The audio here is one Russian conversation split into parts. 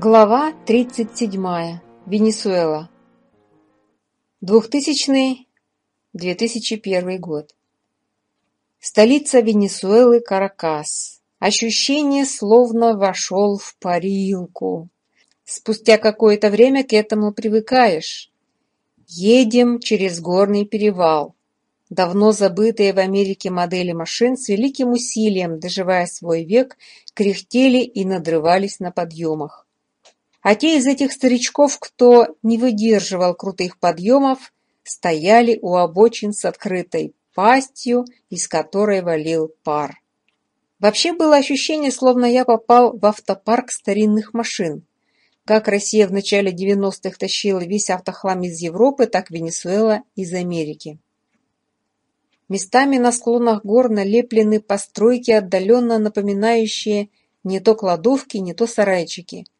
Глава 37. Венесуэла. 2000-2001 год. Столица Венесуэлы – Каракас. Ощущение словно вошел в парилку. Спустя какое-то время к этому привыкаешь. Едем через горный перевал. Давно забытые в Америке модели машин с великим усилием, доживая свой век, кряхтели и надрывались на подъемах а те из этих старичков, кто не выдерживал крутых подъемов, стояли у обочин с открытой пастью, из которой валил пар. Вообще было ощущение, словно я попал в автопарк старинных машин. Как Россия в начале 90-х тащила весь автохлам из Европы, так Венесуэла из Америки. Местами на склонах гор налеплены постройки, отдаленно напоминающие не то кладовки, не то сарайчики –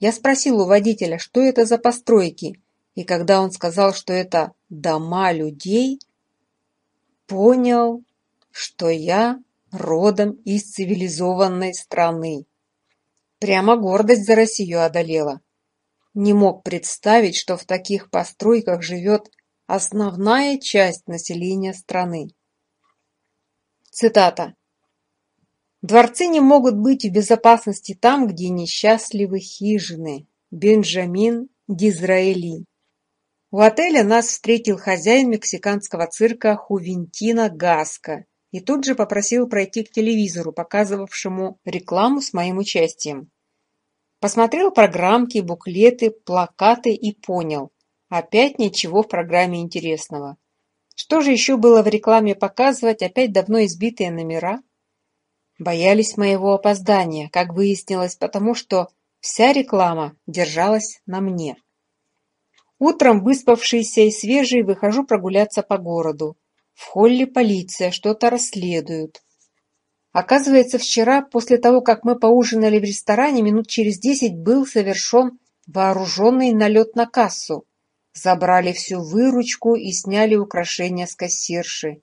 я спросил у водителя, что это за постройки, и когда он сказал, что это дома людей, понял, что я родом из цивилизованной страны. Прямо гордость за Россию одолела. Не мог представить, что в таких постройках живет основная часть населения страны. Цитата. Дворцы не могут быть в безопасности там, где несчастливы хижины. Бенджамин Дизраэли. У отеля нас встретил хозяин мексиканского цирка Хувентина Гаска и тут же попросил пройти к телевизору, показывавшему рекламу с моим участием. Посмотрел программки, буклеты, плакаты и понял. Опять ничего в программе интересного. Что же еще было в рекламе показывать, опять давно избитые номера? Боялись моего опоздания, как выяснилось, потому что вся реклама держалась на мне. Утром, выспавшийся и свежий, выхожу прогуляться по городу. В холле полиция, что-то расследуют. Оказывается, вчера, после того, как мы поужинали в ресторане, минут через десять был совершен вооруженный налет на кассу. Забрали всю выручку и сняли украшения с кассирши.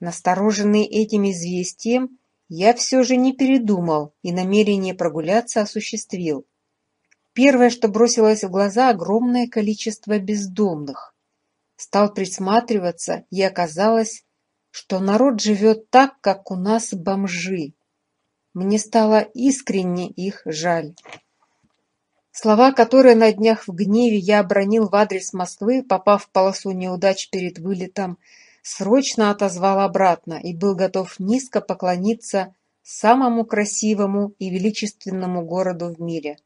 Настороженный этим известием, я все же не передумал, и намерение прогуляться осуществил. Первое, что бросилось в глаза, огромное количество бездомных. Стал присматриваться, и оказалось, что народ живет так, как у нас бомжи. Мне стало искренне их жаль. Слова, которые на днях в гневе я обронил в адрес Москвы, попав в полосу неудач перед вылетом, срочно отозвал обратно и был готов низко поклониться самому красивому и величественному городу в мире.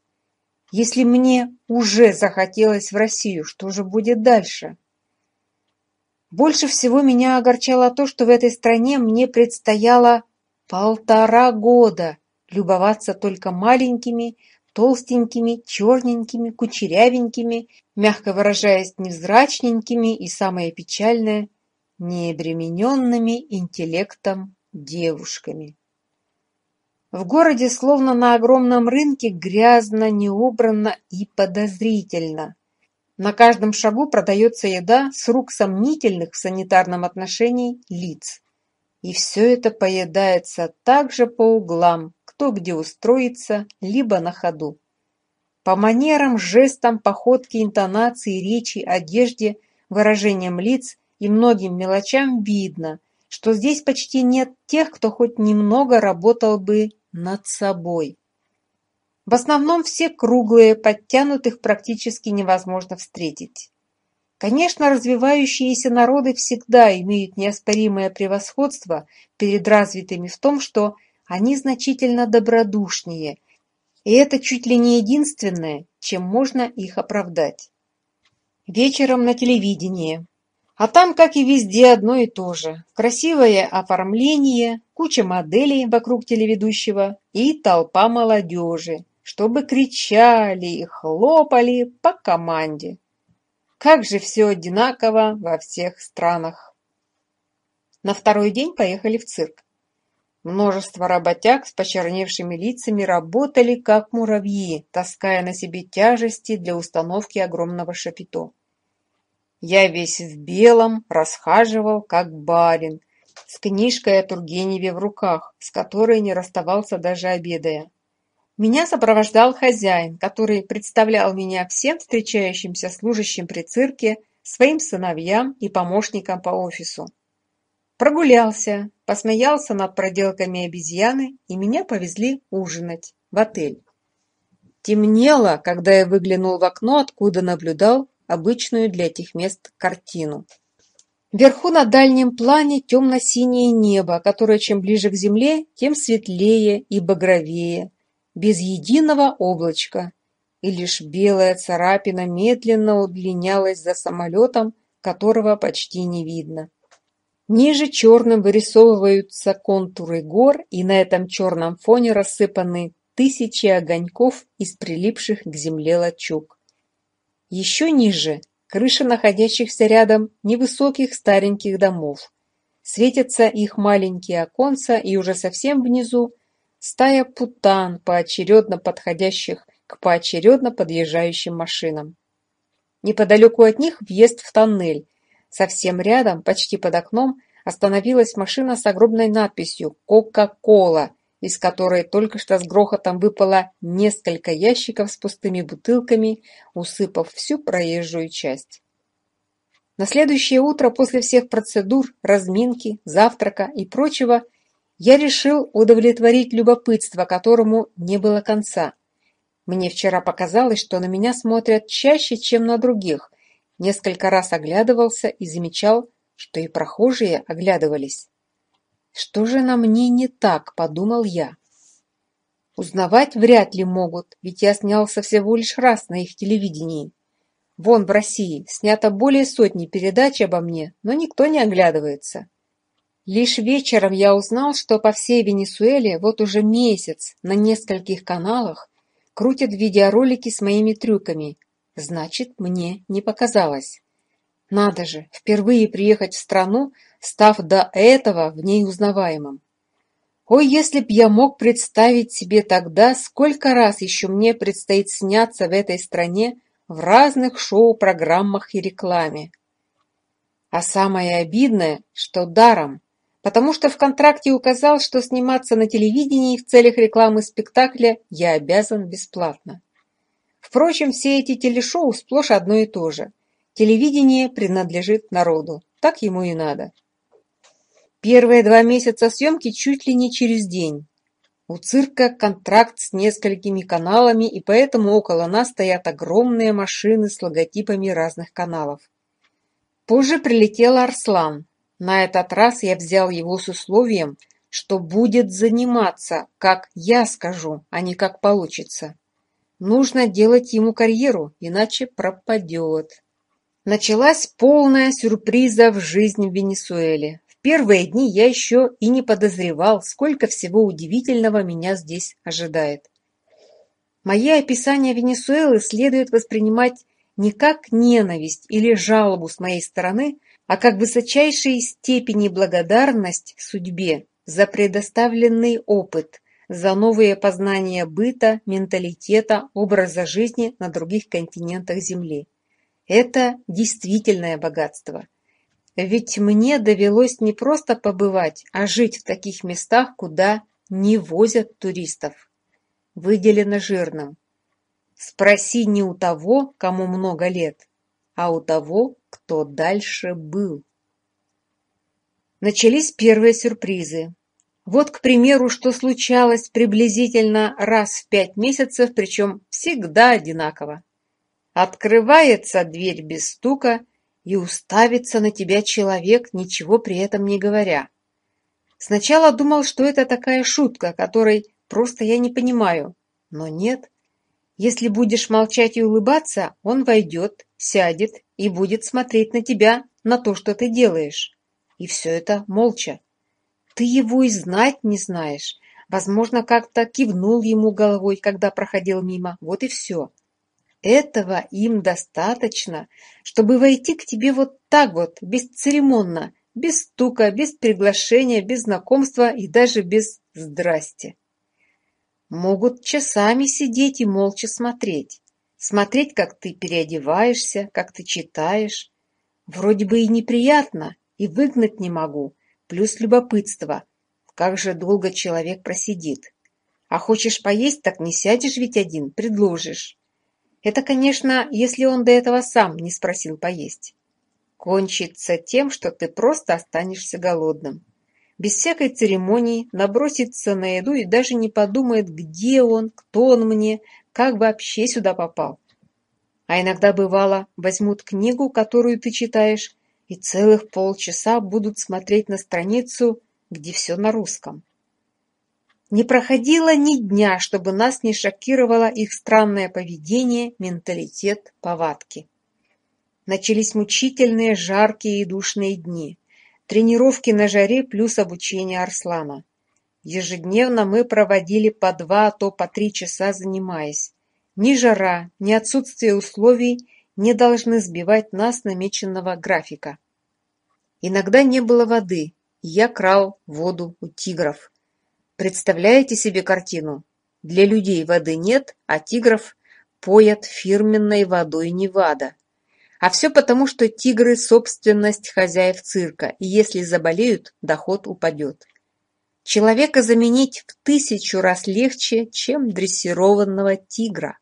Если мне уже захотелось в Россию, что же будет дальше? Больше всего меня огорчало то, что в этой стране мне предстояло полтора года любоваться только маленькими, толстенькими, черненькими, кучерявенькими, мягко выражаясь, невзрачненькими и, самое печальное, необремененными интеллектом девушками. В городе, словно на огромном рынке, грязно, неубранно и подозрительно. На каждом шагу продается еда с рук сомнительных в санитарном отношении лиц. И все это поедается также по углам, кто где устроится, либо на ходу. По манерам, жестам, походке, интонации, речи, одежде, выражениям лиц и многим мелочам видно, что здесь почти нет тех, кто хоть немного работал бы над собой. В основном все круглые, подтянутых практически невозможно встретить. Конечно, развивающиеся народы всегда имеют неоспоримое превосходство перед развитыми в том, что они значительно добродушнее, и это чуть ли не единственное, чем можно их оправдать. Вечером на телевидении а там, как и везде, одно и то же. Красивое оформление, куча моделей вокруг телеведущего и толпа молодежи, чтобы кричали и хлопали по команде. Как же все одинаково во всех странах. На второй день поехали в цирк. Множество работяг с почерневшими лицами работали, как муравьи, таская на себе тяжести для установки огромного шапито. Я весь в белом расхаживал, как барин, с книжкой о Тургеневе в руках, с которой не расставался даже обедая. Меня сопровождал хозяин, который представлял меня всем встречающимся служащим при цирке, своим сыновьям и помощникам по офису. Прогулялся, посмеялся над проделками обезьяны, и меня повезли ужинать в отель. Темнело, когда я выглянул в окно, откуда наблюдал, обычную для этих мест картину. Вверху на дальнем плане темно-синее небо, которое чем ближе к земле, тем светлее и багровее, без единого облачка, и лишь белая царапина медленно удлинялась за самолетом, которого почти не видно. Ниже черным вырисовываются контуры гор, и на этом черном фоне рассыпаны тысячи огоньков из прилипших к земле лачуг. Еще ниже крыши находящихся рядом невысоких стареньких домов. Светятся их маленькие оконца, и уже совсем внизу стая путан, поочередно подходящих к поочередно подъезжающим машинам. Неподалеку от них въезд в тоннель. Совсем рядом, почти под окном, остановилась машина с огромной надписью «Кока-кола» из которой только что с грохотом выпало несколько ящиков с пустыми бутылками, усыпав всю проезжую часть. На следующее утро после всех процедур, разминки, завтрака и прочего я решил удовлетворить любопытство, которому не было конца. Мне вчера показалось, что на меня смотрят чаще, чем на других. Несколько раз оглядывался и замечал, что и прохожие оглядывались. Что же на мне не так, подумал я. Узнавать вряд ли могут, ведь я снялся всего лишь раз на их телевидении. Вон в России снято более сотни передач обо мне, но никто не оглядывается. Лишь вечером я узнал, что по всей Венесуэле вот уже месяц на нескольких каналах крутят видеоролики с моими трюками. Значит, мне не показалось. Надо же, впервые приехать в страну, став до этого в ней узнаваемым. Ой, если б я мог представить себе тогда, сколько раз еще мне предстоит сняться в этой стране в разных шоу-программах и рекламе. А самое обидное, что даром, потому что в контракте указал, что сниматься на телевидении в целях рекламы спектакля я обязан бесплатно. Впрочем, все эти телешоу сплошь одно и то же. Телевидение принадлежит народу, так ему и надо. Первые два месяца съемки чуть ли не через день. У цирка контракт с несколькими каналами, и поэтому около нас стоят огромные машины с логотипами разных каналов. Позже прилетел Арслан. На этот раз я взял его с условием, что будет заниматься, как я скажу, а не как получится. Нужно делать ему карьеру, иначе пропадет. Началась полная сюрпризов жизнь в Венесуэле. В первые дни я еще и не подозревал, сколько всего удивительного меня здесь ожидает. Мои описания Венесуэлы следует воспринимать не как ненависть или жалобу с моей стороны, а как высочайшей степени благодарность судьбе за предоставленный опыт, за новые познания быта, менталитета, образа жизни на других континентах Земли. Это действительное богатство. Ведь мне довелось не просто побывать, а жить в таких местах, куда не возят туристов. Выделено жирным. Спроси не у того, кому много лет, а у того, кто дальше был. Начались первые сюрпризы. Вот, к примеру, что случалось приблизительно раз в пять месяцев, причем всегда одинаково. Открывается дверь без стука и уставится на тебя человек, ничего при этом не говоря. Сначала думал, что это такая шутка, которой просто я не понимаю. Но нет. Если будешь молчать и улыбаться, он войдет, сядет и будет смотреть на тебя, на то, что ты делаешь. И все это молча. Ты его и знать не знаешь. Возможно, как-то кивнул ему головой, когда проходил мимо. Вот и все. Этого им достаточно, чтобы войти к тебе вот так вот, бесцеремонно, без стука, без приглашения, без знакомства и даже без «здрасте». Могут часами сидеть и молча смотреть. Смотреть, как ты переодеваешься, как ты читаешь. Вроде бы и неприятно, и выгнать не могу, плюс любопытство. Как же долго человек просидит. А хочешь поесть, так не сядешь ведь один, предложишь. Это, конечно, если он до этого сам не спросил поесть. Кончится тем, что ты просто останешься голодным. Без всякой церемонии набросится на еду и даже не подумает, где он, кто он мне, как вообще сюда попал. А иногда, бывало, возьмут книгу, которую ты читаешь, и целых полчаса будут смотреть на страницу, где все на русском. Не проходило ни дня, чтобы нас не шокировало их странное поведение, менталитет, повадки. Начались мучительные, жаркие и душные дни. Тренировки на жаре плюс обучение Арслана. Ежедневно мы проводили по два, а то по три часа занимаясь. Ни жара, ни отсутствие условий не должны сбивать нас намеченного графика. Иногда не было воды, и я крал воду у тигров. Представляете себе картину? Для людей воды нет, а тигров поят фирменной водой Невада. А все потому, что тигры – собственность хозяев цирка, и если заболеют, доход упадет. Человека заменить в тысячу раз легче, чем дрессированного тигра.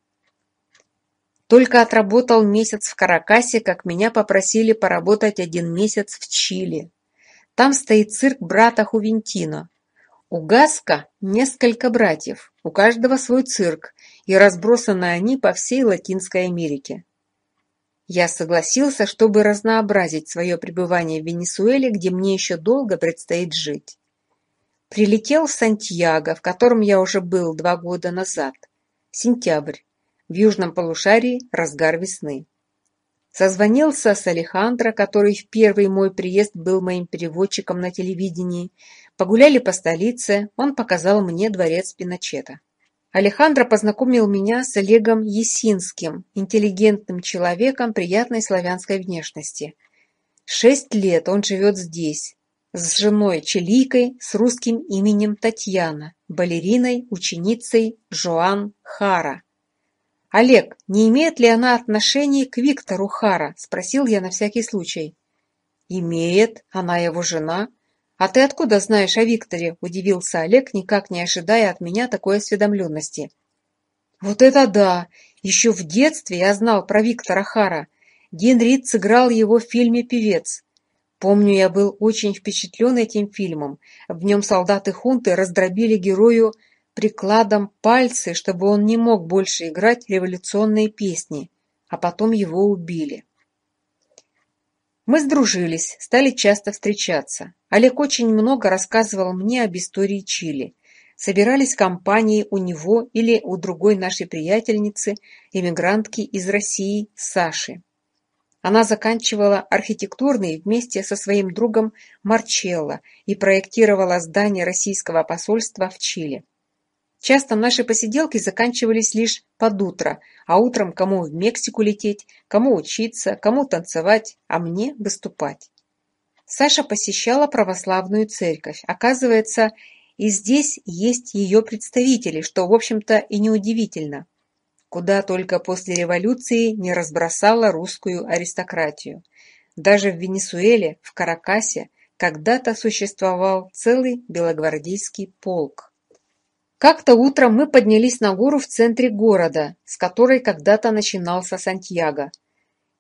Только отработал месяц в Каракасе, как меня попросили поработать один месяц в Чили. Там стоит цирк брата Хувентино. У Гаска несколько братьев, у каждого свой цирк, и разбросаны они по всей Латинской Америке. Я согласился, чтобы разнообразить свое пребывание в Венесуэле, где мне еще долго предстоит жить. Прилетел в Сантьяго, в котором я уже был два года назад. Сентябрь. В южном полушарии разгар весны. Созвонился с Алехандро, который в первый мой приезд был моим переводчиком на телевидении, Погуляли по столице, он показал мне дворец Пиночета. Алехандро познакомил меня с Олегом Есинским, интеллигентным человеком приятной славянской внешности. Шесть лет он живет здесь, с женой Челикой, с русским именем Татьяна, балериной, ученицей Жоан Хара. «Олег, не имеет ли она отношений к Виктору Хара?» – спросил я на всякий случай. «Имеет, она его жена а ты откуда знаешь о Викторе удивился Олег никак не ожидая от меня такой осведомленности вот это да еще в детстве я знал про Виктора Хара Генрид сыграл его в фильме «Певец». Помню, я был очень впечатлен этим фильмом. В нем солдаты хунты раздробили герою прикладом пальцы, чтобы он не мог больше играть революционные песни, а потом его убили. Мы сдружились, стали часто встречаться. Олег очень много рассказывал мне об истории Чили. Собирались компании у него или у другой нашей приятельницы, эмигрантки из России, Саши. Она заканчивала архитектурный вместе со своим другом Марчелло и проектировала здание российского посольства в Чили. Часто наши посиделки заканчивались лишь под утро, а утром кому в Мексику лететь, кому учиться, кому танцевать, а мне выступать. Саша посещала православную церковь. Оказывается, и здесь есть ее представители, что, в общем-то, и неудивительно. Куда только после революции не разбросала русскую аристократию. Даже в Венесуэле, в Каракасе, когда-то существовал целый белогвардейский полк. Как-то утром мы поднялись на гору в центре города, с которой когда-то начинался Сантьяго.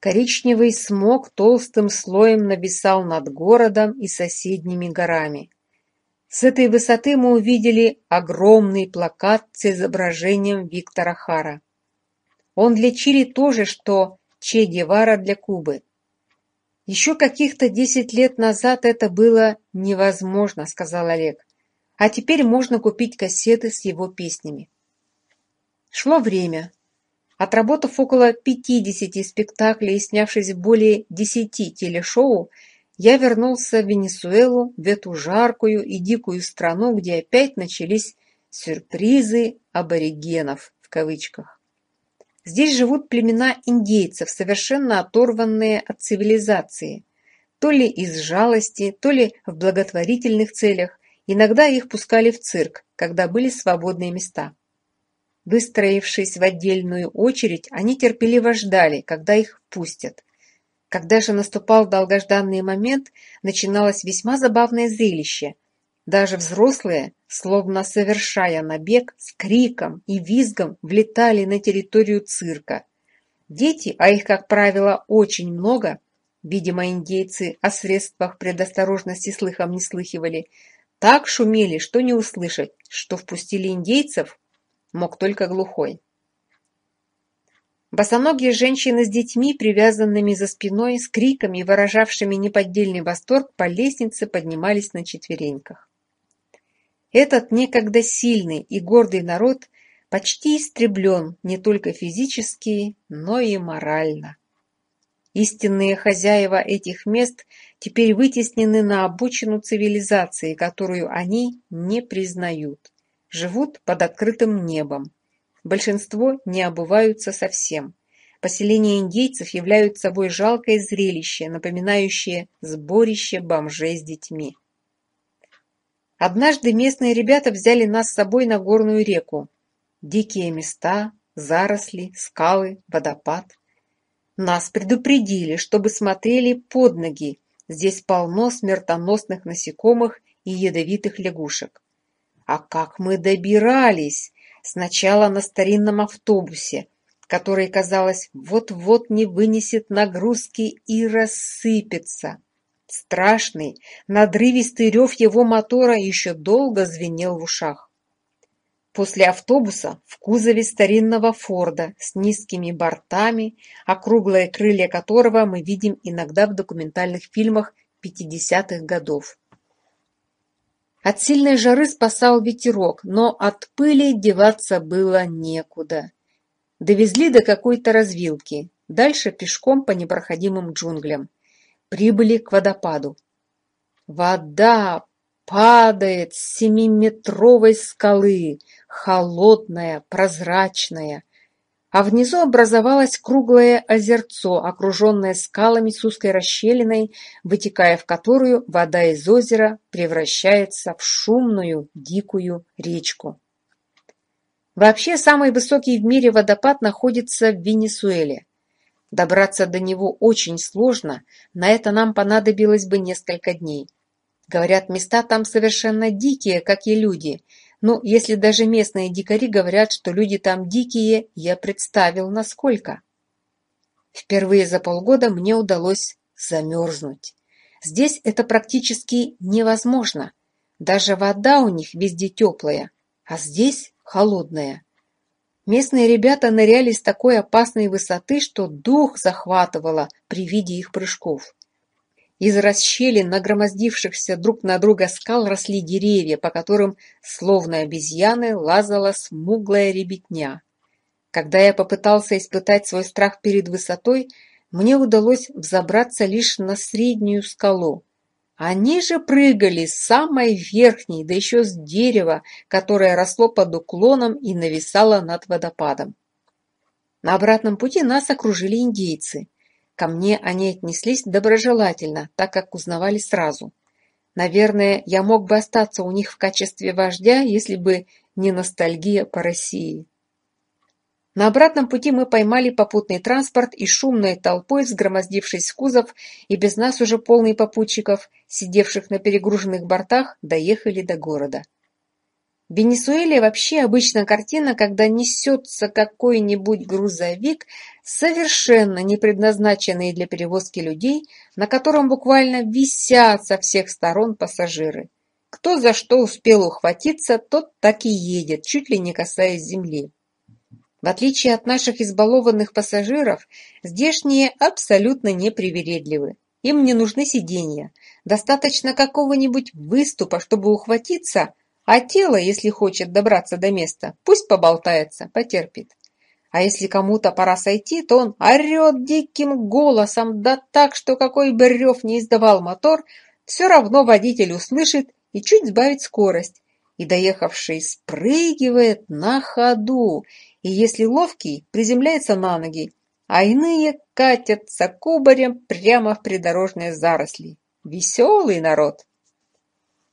Коричневый смог толстым слоем нависал над городом и соседними горами. С этой высоты мы увидели огромный плакат с изображением Виктора Хара. Он для Чили тоже, что Че Гевара для Кубы. Еще каких-то десять лет назад это было невозможно, сказал Олег а теперь можно купить кассеты с его песнями. Шло время. Отработав около 50 спектаклей и снявшись в более 10 телешоу, я вернулся в Венесуэлу, в эту жаркую и дикую страну, где опять начались «сюрпризы аборигенов» в кавычках. Здесь живут племена индейцев, совершенно оторванные от цивилизации, то ли из жалости, то ли в благотворительных целях, Иногда их пускали в цирк, когда были свободные места. Выстроившись в отдельную очередь, они терпеливо ждали, когда их впустят. Когда же наступал долгожданный момент, начиналось весьма забавное зрелище. Даже взрослые, словно совершая набег, с криком и визгом влетали на территорию цирка. Дети, а их, как правило, очень много, видимо, индейцы о средствах предосторожности слыхом не слыхивали, так шумели, что не услышать, что впустили индейцев, мог только глухой. Босоногие женщины с детьми, привязанными за спиной, с криками, выражавшими неподдельный восторг, по лестнице поднимались на четвереньках. Этот некогда сильный и гордый народ почти истреблен не только физически, но и морально. Истинные хозяева этих мест теперь вытеснены на обочину цивилизации, которую они не признают. Живут под открытым небом. Большинство не обуваются совсем. Поселения индейцев являются собой жалкое зрелище, напоминающее сборище бомжей с детьми. Однажды местные ребята взяли нас с собой на горную реку. Дикие места, заросли, скалы, водопад. Нас предупредили, чтобы смотрели под ноги, здесь полно смертоносных насекомых и ядовитых лягушек. А как мы добирались! Сначала на старинном автобусе, который, казалось, вот-вот не вынесет нагрузки и рассыпется. Страшный, надрывистый рев его мотора еще долго звенел в ушах. После автобуса в кузове старинного «Форда» с низкими бортами, округлые крылья которого мы видим иногда в документальных фильмах 50-х годов. От сильной жары спасал ветерок, но от пыли деваться было некуда. Довезли до какой-то развилки, дальше пешком по непроходимым джунглям. Прибыли к водопаду. Вода падает семиметровой скалы, холодная, прозрачная. А внизу образовалось круглое озерцо, окруженное скалами с узкой расщелиной, вытекая в которую вода из озера превращается в шумную дикую речку. Вообще, самый высокий в мире водопад находится в Венесуэле. Добраться до него очень сложно, на это нам понадобилось бы несколько дней – Говорят, места там совершенно дикие, как и люди. Ну, если даже местные дикари говорят, что люди там дикие, я представил, насколько. Впервые за полгода мне удалось замерзнуть. Здесь это практически невозможно. Даже вода у них везде теплая, а здесь холодная. Местные ребята ныряли с такой опасной высоты, что дух захватывало при виде их прыжков. Из расщелин нагромоздившихся друг на друга скал росли деревья, по которым, словно обезьяны, лазала смуглая ребятня. Когда я попытался испытать свой страх перед высотой, мне удалось взобраться лишь на среднюю скалу. Они же прыгали с самой верхней, да еще с дерева, которое росло под уклоном и нависало над водопадом. На обратном пути нас окружили индейцы. Ко мне они отнеслись доброжелательно, так как узнавали сразу. Наверное, я мог бы остаться у них в качестве вождя, если бы не ностальгия по России. На обратном пути мы поймали попутный транспорт и шумной толпой, взгромоздившись в кузов, и без нас уже полный попутчиков, сидевших на перегруженных бортах, доехали до города. В Венесуэле вообще обычно картина, когда несется какой-нибудь грузовик, совершенно не предназначенный для перевозки людей, на котором буквально висят со всех сторон пассажиры. Кто за что успел ухватиться, тот так и едет, чуть ли не касаясь земли. В отличие от наших избалованных пассажиров, здешние абсолютно непривередливы. Им не нужны сиденья. Достаточно какого-нибудь выступа, чтобы ухватиться – а тело, если хочет добраться до места, пусть поболтается, потерпит. А если кому-то пора сойти, то он орет диким голосом, да так, что какой бы рев не издавал мотор, всё равно водитель услышит и чуть сбавит скорость. И доехавший спрыгивает на ходу, и если ловкий, приземляется на ноги, а иные катятся кубарем прямо в придорожные заросли. Веселый народ!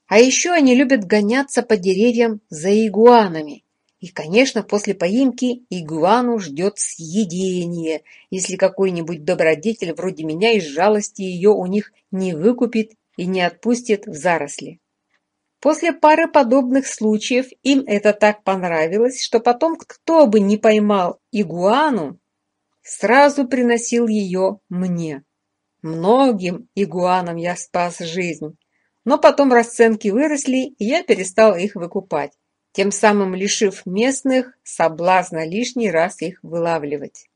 А еще они любят гоняться по деревьям за игуанами. И, конечно, после поимки игуану ждет съедение, если какой-нибудь добродетель вроде меня из жалости ее у них не выкупит и не отпустит в заросли. После пары подобных случаев им это так понравилось, что потом кто бы не поймал игуану, сразу приносил ее мне. Многим игуанам я спас жизнь, но потом расценки выросли, и я перестал их выкупать, тем самым лишив местных соблазна лишний раз их вылавливать.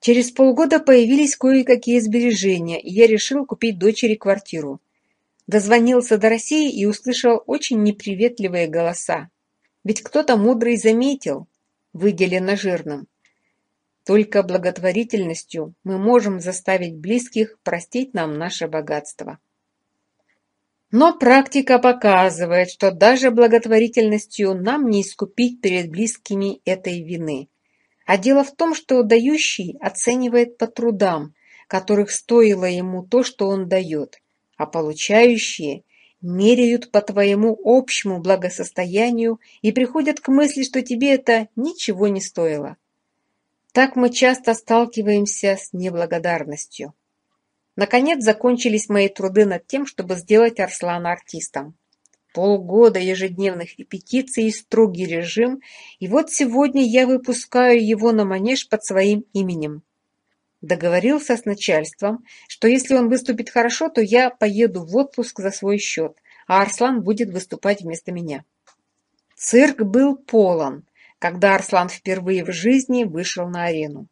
Через полгода появились кое-какие сбережения, и я решил купить дочери квартиру. Дозвонился до России и услышал очень неприветливые голоса. Ведь кто-то мудрый заметил, выделено жирным. Только благотворительностью мы можем заставить близких простить нам наше богатство. Но практика показывает, что даже благотворительностью нам не искупить перед близкими этой вины. А дело в том, что дающий оценивает по трудам, которых стоило ему то, что он дает, а получающие меряют по твоему общему благосостоянию и приходят к мысли, что тебе это ничего не стоило. Так мы часто сталкиваемся с неблагодарностью. Наконец закончились мои труды над тем, чтобы сделать Арслана артистом. Полгода ежедневных репетиций и строгий режим, и вот сегодня я выпускаю его на манеж под своим именем. Договорился с начальством, что если он выступит хорошо, то я поеду в отпуск за свой счет, а Арслан будет выступать вместо меня. Цирк был полон, когда Арслан впервые в жизни вышел на арену.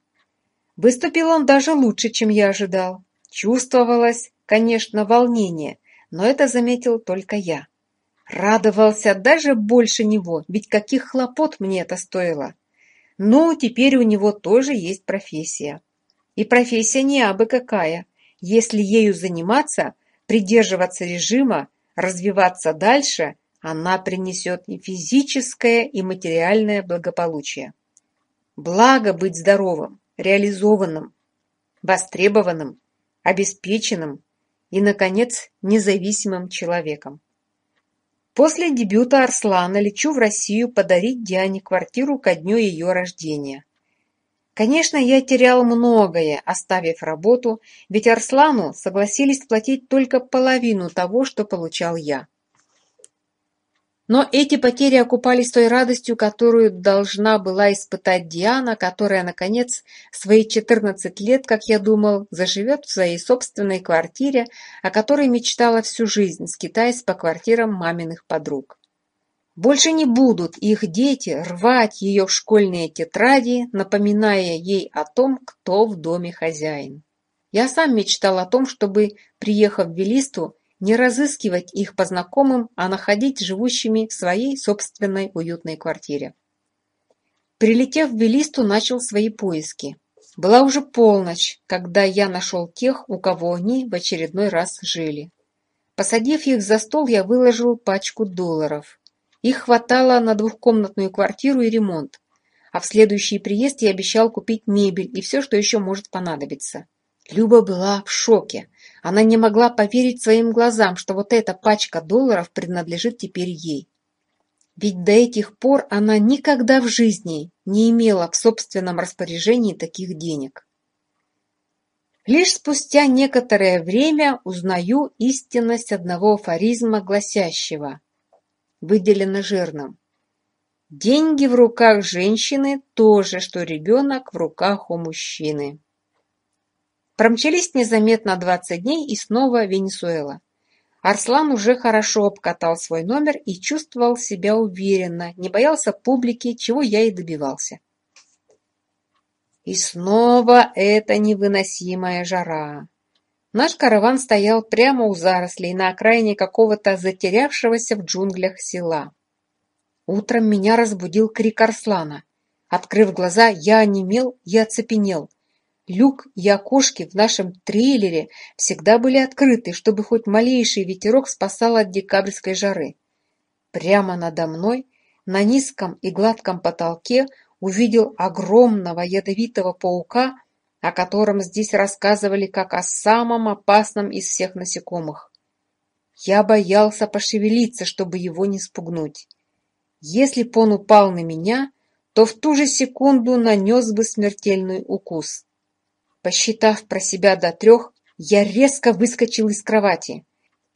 Выступил он даже лучше, чем я ожидал. Чувствовалось, конечно, волнение, но это заметил только я. Радовался даже больше него, ведь каких хлопот мне это стоило. Ну, теперь у него тоже есть профессия. И профессия не абы какая. Если ею заниматься, придерживаться режима, развиваться дальше, она принесет и физическое, и материальное благополучие. Благо быть здоровым, реализованным, востребованным, обеспеченным и, наконец, независимым человеком. После дебюта Арслана лечу в Россию подарить Диане квартиру ко дню ее рождения. Конечно, я терял многое, оставив работу, ведь Арслану согласились платить только половину того, что получал я. Но эти потери окупались той радостью, которую должна была испытать Диана, которая, наконец, свои 14 лет, как я думал, заживет в своей собственной квартире, о которой мечтала всю жизнь, скитаясь по квартирам маминых подруг. Больше не будут их дети рвать ее в школьные тетради, напоминая ей о том, кто в доме хозяин. Я сам мечтал о том, чтобы, приехав в Велисту, не разыскивать их по знакомым, а находить живущими в своей собственной уютной квартире. Прилетев в Велисту, начал свои поиски. Была уже полночь, когда я нашел тех, у кого они в очередной раз жили. Посадив их за стол, я выложил пачку долларов. Их хватало на двухкомнатную квартиру и ремонт. А в следующий приезд я обещал купить мебель и все, что еще может понадобиться. Люба была в шоке. Она не могла поверить своим глазам, что вот эта пачка долларов принадлежит теперь ей. Ведь до этих пор она никогда в жизни не имела в собственном распоряжении таких денег. Лишь спустя некоторое время узнаю истинность одного афоризма, гласящего, выделено жирным. Деньги в руках женщины – то же, что ребенок в руках у мужчины. Промчались незаметно двадцать дней, и снова Венесуэла. Арслан уже хорошо обкатал свой номер и чувствовал себя уверенно, не боялся публики, чего я и добивался. И снова эта невыносимая жара. Наш караван стоял прямо у зарослей на окраине какого-то затерявшегося в джунглях села. Утром меня разбудил крик Арслана. Открыв глаза, я онемел и оцепенел – Люк и окошки в нашем трейлере всегда были открыты, чтобы хоть малейший ветерок спасал от декабрьской жары. Прямо надо мной, на низком и гладком потолке, увидел огромного ядовитого паука, о котором здесь рассказывали как о самом опасном из всех насекомых. Я боялся пошевелиться, чтобы его не спугнуть. Если б он упал на меня, то в ту же секунду нанес бы смертельный укус. Посчитав про себя до трех, я резко выскочил из кровати.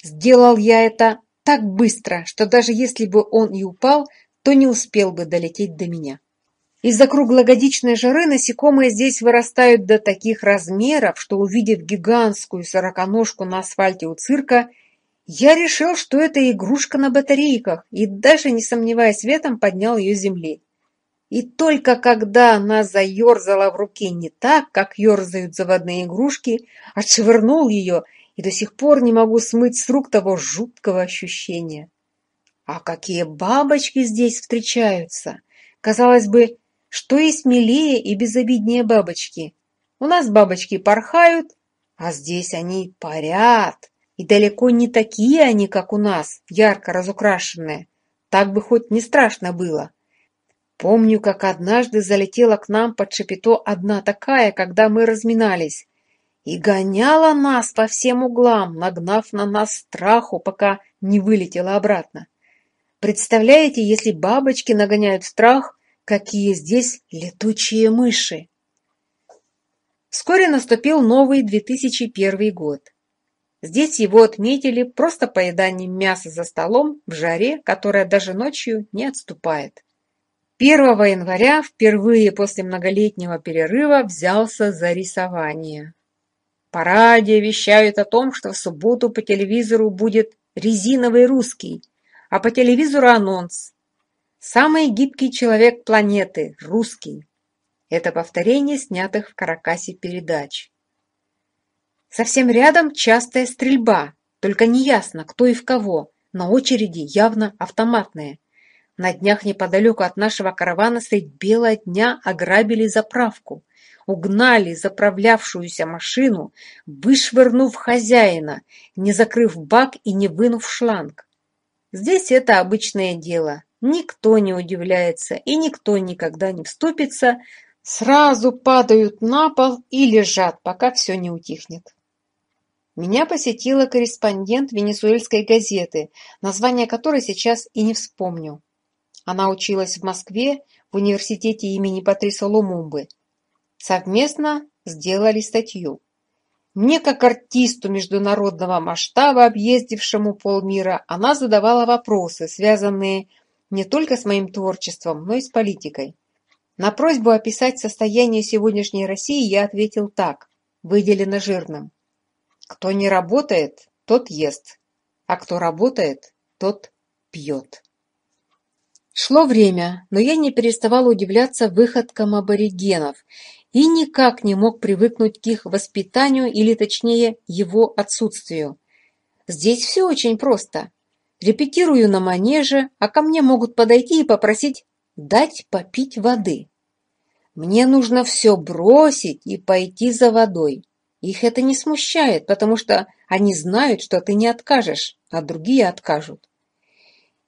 Сделал я это так быстро, что даже если бы он и упал, то не успел бы долететь до меня. Из-за круглогодичной жары насекомые здесь вырастают до таких размеров, что, увидев гигантскую сороконожку на асфальте у цирка, я решил, что это игрушка на батарейках, и даже не сомневаясь в этом, поднял ее с земли. И только когда она заерзала в руке не так, как ерзают заводные игрушки, отшвырнул ее и до сих пор не могу смыть с рук того жуткого ощущения. А какие бабочки здесь встречаются! Казалось бы, что есть милее и безобиднее бабочки. У нас бабочки порхают, а здесь они парят. И далеко не такие они, как у нас, ярко разукрашенные. Так бы хоть не страшно было. Помню, как однажды залетела к нам под шапито одна такая, когда мы разминались, и гоняла нас по всем углам, нагнав на нас страху, пока не вылетела обратно. Представляете, если бабочки нагоняют страх, какие здесь летучие мыши? Вскоре наступил новый 2001 год. Здесь его отметили просто поеданием мяса за столом в жаре, которая даже ночью не отступает. 1 января впервые после многолетнего перерыва взялся за рисование. По радио вещают о том, что в субботу по телевизору будет резиновый русский, а по телевизору анонс. Самый гибкий человек планеты – русский. Это повторение снятых в Каракасе передач. Совсем рядом частая стрельба, только неясно, кто и в кого. На очереди явно автоматные – на днях неподалеку от нашего каравана средь бела дня ограбили заправку, угнали заправлявшуюся машину, вышвырнув хозяина, не закрыв бак и не вынув шланг. Здесь это обычное дело. Никто не удивляется и никто никогда не вступится. Сразу падают на пол и лежат, пока все не утихнет. Меня посетила корреспондент венесуэльской газеты, название которой сейчас и не вспомню. А она училась в Москве в университете имени Патриса Лумумбы. Совместно сделали статью. Мне, как артисту международного масштаба, объездившему полмира, она задавала вопросы, связанные не только с моим творчеством, но и с политикой. На просьбу описать состояние сегодняшней России я ответил так, выделено жирным. Кто не работает, тот ест, а кто работает, тот пьет. Шло время, но я не переставал удивляться выходкам аборигенов и никак не мог привыкнуть к их воспитанию или, точнее, его отсутствию. Здесь все очень просто. Репетирую на манеже, а ко мне могут подойти и попросить дать попить воды. Мне нужно все бросить и пойти за водой. Их это не смущает, потому что они знают, что ты не откажешь, а другие откажут.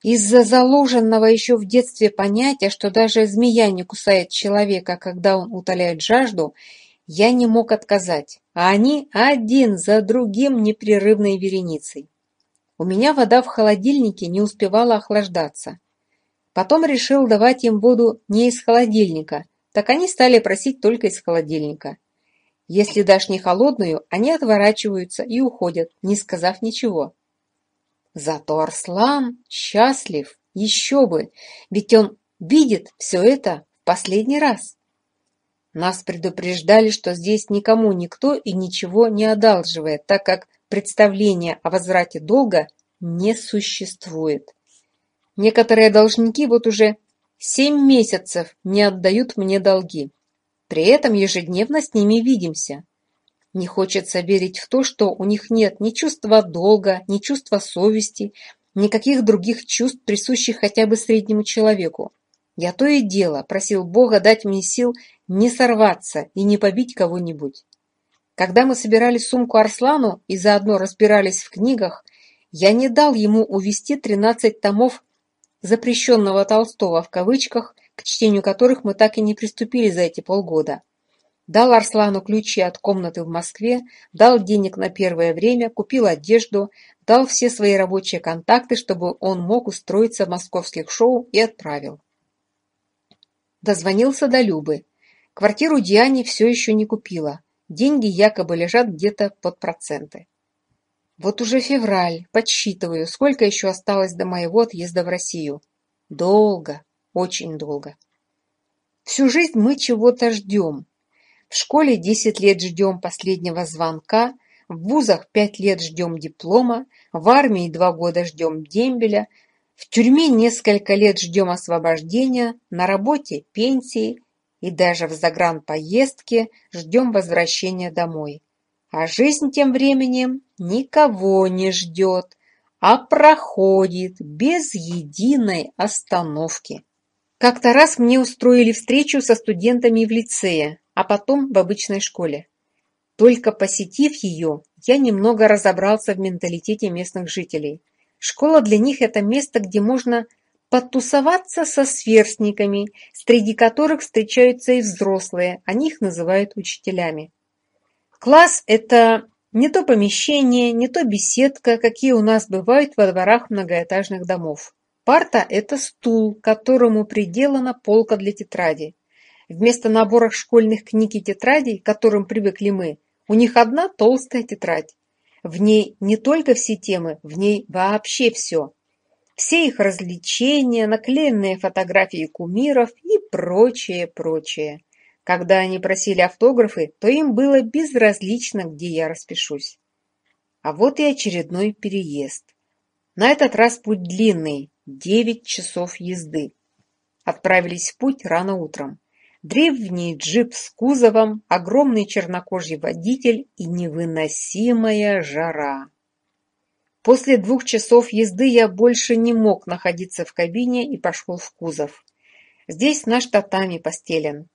Из-за заложенного еще в детстве понятия, что даже змея не кусает человека, когда он утоляет жажду, я не мог отказать, а они один за другим непрерывной вереницей. У меня вода в холодильнике не успевала охлаждаться. Потом решил давать им воду не из холодильника, так они стали просить только из холодильника. Если дашь не холодную, они отворачиваются и уходят, не сказав ничего. Зато Арслан счастлив, еще бы, ведь он видит все это в последний раз. Нас предупреждали, что здесь никому никто и ничего не одалживает, так как представление о возврате долга не существует. Некоторые должники вот уже семь месяцев не отдают мне долги. При этом ежедневно с ними видимся. Не хочется верить в то, что у них нет ни чувства долга, ни чувства совести, никаких других чувств, присущих хотя бы среднему человеку. Я то и дело просил Бога дать мне сил не сорваться и не побить кого-нибудь. Когда мы собирали сумку Арслану и заодно разбирались в книгах, я не дал ему увести 13 томов запрещенного Толстого в кавычках, к чтению которых мы так и не приступили за эти полгода дал Арслану ключи от комнаты в Москве, дал денег на первое время, купил одежду, дал все свои рабочие контакты, чтобы он мог устроиться в московских шоу и отправил. Дозвонился до Любы. Квартиру Диане все еще не купила. Деньги якобы лежат где-то под проценты. Вот уже февраль, подсчитываю, сколько еще осталось до моего отъезда в Россию. Долго, очень долго. Всю жизнь мы чего-то ждем, в школе десять лет ждем последнего звонка, в вузах пять лет ждем диплома, в армии два года ждем дембеля, в тюрьме несколько лет ждем освобождения, на работе – пенсии и даже в загранпоездке ждем возвращения домой. А жизнь тем временем никого не ждет, а проходит без единой остановки. Как-то раз мне устроили встречу со студентами в лицее а потом в обычной школе. Только посетив ее, я немного разобрался в менталитете местных жителей. Школа для них – это место, где можно потусоваться со сверстниками, среди которых встречаются и взрослые, они их называют учителями. Класс – это не то помещение, не то беседка, какие у нас бывают во дворах многоэтажных домов. Парта – это стул, которому приделана полка для тетради. Вместо наборов школьных книг и тетрадей, к которым привыкли мы, у них одна толстая тетрадь. В ней не только все темы, в ней вообще все. Все их развлечения, наклеенные фотографии кумиров и прочее, прочее. Когда они просили автографы, то им было безразлично, где я распишусь. А вот и очередной переезд. На этот раз путь длинный, 9 часов езды. Отправились в путь рано утром. Древний джип с кузовом, огромный чернокожий водитель и невыносимая жара. После двух часов езды я больше не мог находиться в кабине и пошел в кузов. Здесь наш татами постелен.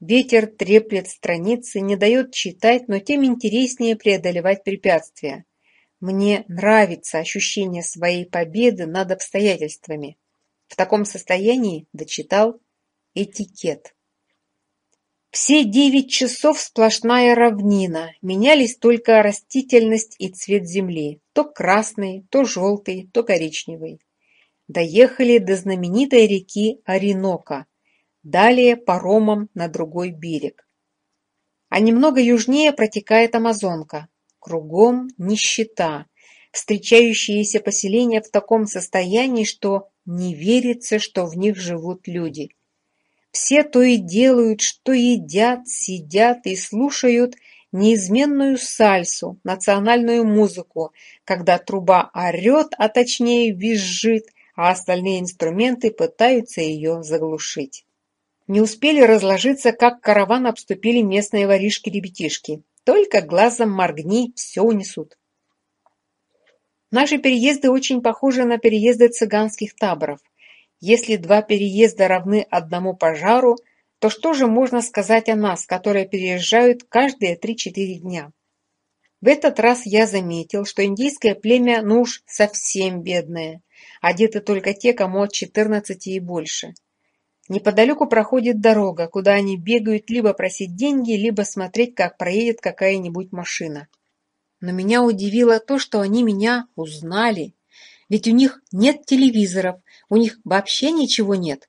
Ветер треплет страницы, не дает читать, но тем интереснее преодолевать препятствия. Мне нравится ощущение своей победы над обстоятельствами. В таком состоянии дочитал этикет. Все-девять часов сплошная равнина, менялись только растительность и цвет земли, то красный, то желтый, то коричневый. Доехали до знаменитой реки Оренока, далее паромом на другой берег. А немного южнее протекает Амазонка. Кругом нищета, встречающиеся поселения в таком состоянии, что не верится, что в них живут люди – все то и делают, что едят, сидят и слушают неизменную сальсу, национальную музыку, когда труба орет, а точнее визжит, а остальные инструменты пытаются ее заглушить. Не успели разложиться, как караван обступили местные воришки-ребятишки. Только глазом моргни, все унесут. Наши переезды очень похожи на переезды цыганских таборов. Если два переезда равны одному пожару, то что же можно сказать о нас, которые переезжают каждые 3-4 дня? В этот раз я заметил, что индийское племя, ну уж, совсем бедное. Одеты только те, кому от 14 и больше. Неподалеку проходит дорога, куда они бегают либо просить деньги, либо смотреть, как проедет какая-нибудь машина. Но меня удивило то, что они меня узнали. Ведь у них нет телевизоров, у них вообще ничего нет.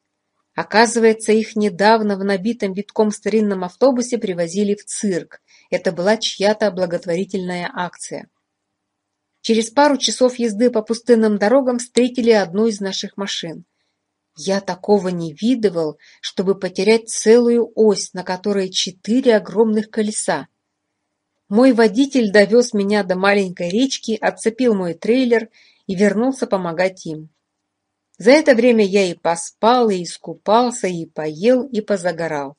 Оказывается, их недавно в набитом битком старинном автобусе привозили в цирк. Это была чья-то благотворительная акция. Через пару часов езды по пустынным дорогам встретили одну из наших машин. Я такого не видывал, чтобы потерять целую ось, на которой четыре огромных колеса. Мой водитель довез меня до маленькой речки, отцепил мой трейлер и вернулся помогать им. За это время я и поспал, и искупался, и поел, и позагорал.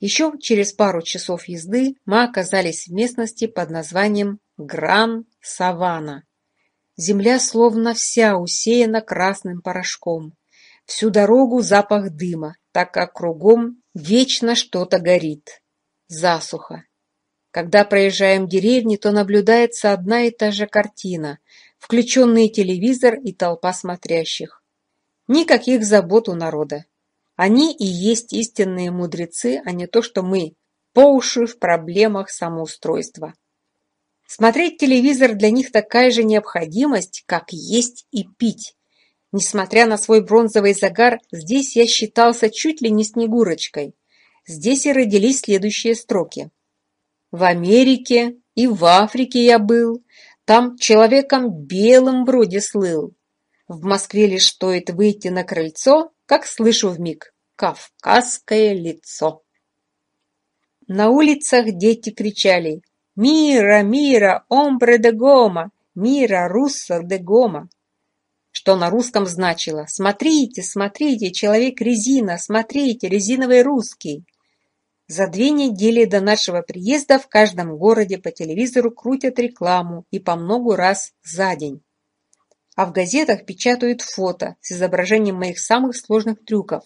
Еще через пару часов езды мы оказались в местности под названием Гран-Савана. Земля словно вся усеяна красным порошком. Всю дорогу запах дыма, так как кругом вечно что-то горит. Засуха. Когда проезжаем деревни, то наблюдается одна и та же картина. Включенный телевизор и толпа смотрящих. Никаких забот у народа. Они и есть истинные мудрецы, а не то, что мы, по уши в проблемах самоустройства. Смотреть телевизор для них такая же необходимость, как есть и пить. Несмотря на свой бронзовый загар, здесь я считался чуть ли не снегурочкой. Здесь и родились следующие строки. В Америке и в Африке я был, там человеком белым вроде слыл. В Москве лишь стоит выйти на крыльцо, как слышу в миг «Кавказское лицо». На улицах дети кричали «Мира, мира, омбре де гома! Мира, русса де гома!» Что на русском значило «Смотрите, смотрите, человек резина, смотрите, резиновый русский!» За две недели до нашего приезда в каждом городе по телевизору крутят рекламу и по многу раз за день. А в газетах печатают фото с изображением моих самых сложных трюков,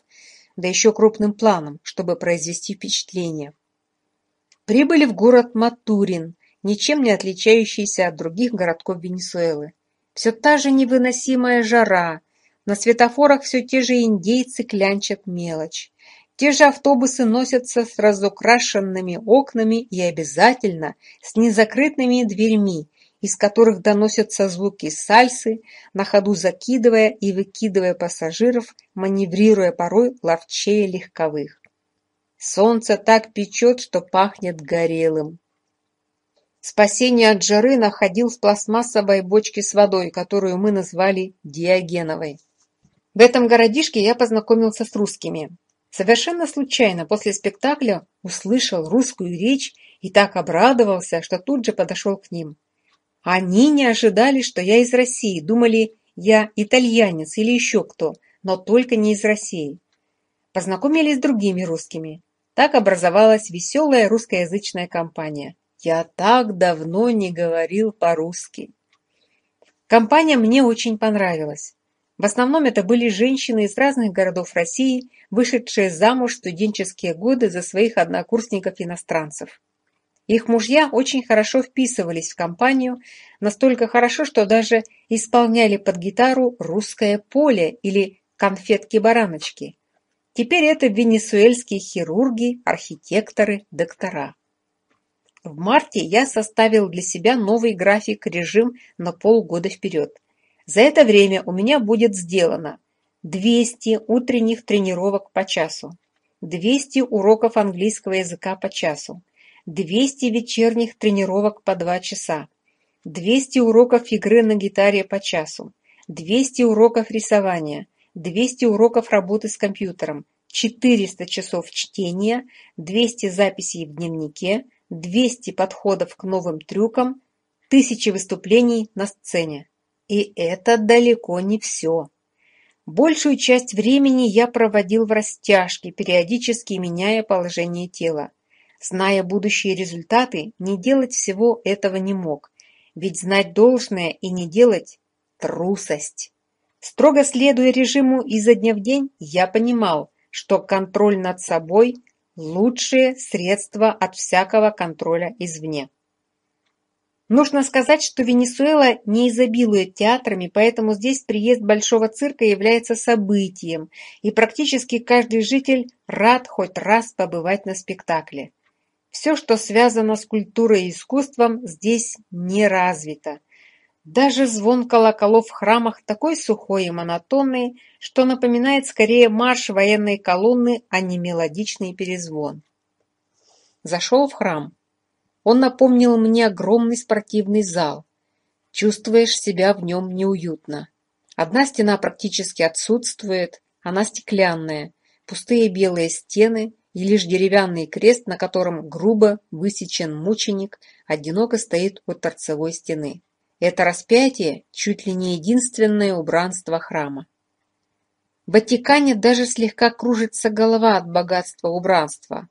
да еще крупным планом, чтобы произвести впечатление. Прибыли в город Матурин, ничем не отличающийся от других городков Венесуэлы. Все та же невыносимая жара, на светофорах все те же индейцы клянчат мелочь. Те же автобусы носятся с разукрашенными окнами и обязательно с незакрытыми дверьми, из которых доносятся звуки сальсы, на ходу закидывая и выкидывая пассажиров, маневрируя порой ловчее легковых. Солнце так печет, что пахнет горелым. Спасение от жары находил в пластмассовой бочке с водой, которую мы назвали Диогеновой. В этом городишке я познакомился с русскими. Совершенно случайно после спектакля услышал русскую речь и так обрадовался, что тут же подошел к ним. Они не ожидали, что я из России, думали, я итальянец или еще кто, но только не из России. Познакомились с другими русскими. Так образовалась веселая русскоязычная компания. Я так давно не говорил по-русски. Компания мне очень понравилась. В основном это были женщины из разных городов России, вышедшие замуж в студенческие годы за своих однокурсников-иностранцев. Их мужья очень хорошо вписывались в компанию, настолько хорошо, что даже исполняли под гитару «Русское поле» или «Конфетки-бараночки». Теперь это венесуэльские хирурги, архитекторы, доктора. В марте я составил для себя новый график-режим на полгода вперед – за это время у меня будет сделано 200 утренних тренировок по часу, 200 уроков английского языка по часу, 200 вечерних тренировок по 2 часа, 200 уроков игры на гитаре по часу, 200 уроков рисования, 200 уроков работы с компьютером, 400 часов чтения, 200 записей в дневнике, 200 подходов к новым трюкам, 1000 выступлений на сцене. И это далеко не все. Большую часть времени я проводил в растяжке, периодически меняя положение тела. Зная будущие результаты, не делать всего этого не мог, ведь знать должное и не делать – трусость. Строго следуя режиму изо дня в день, я понимал, что контроль над собой – лучшее средство от всякого контроля извне. Нужно сказать, что Венесуэла не изобилует театрами, поэтому здесь приезд Большого цирка является событием, и практически каждый житель рад хоть раз побывать на спектакле. Все, что связано с культурой и искусством, здесь не развито. Даже звон колоколов в храмах такой сухой и монотонный, что напоминает скорее марш военной колонны, а не мелодичный перезвон. Зашел в храм – он напомнил мне огромный спортивный зал. Чувствуешь себя в нем неуютно. Одна стена практически отсутствует, она стеклянная, пустые белые стены и лишь деревянный крест, на котором грубо высечен мученик, одиноко стоит у торцевой стены. Это распятие чуть ли не единственное убранство храма. В Ватикане даже слегка кружится голова от богатства убранства,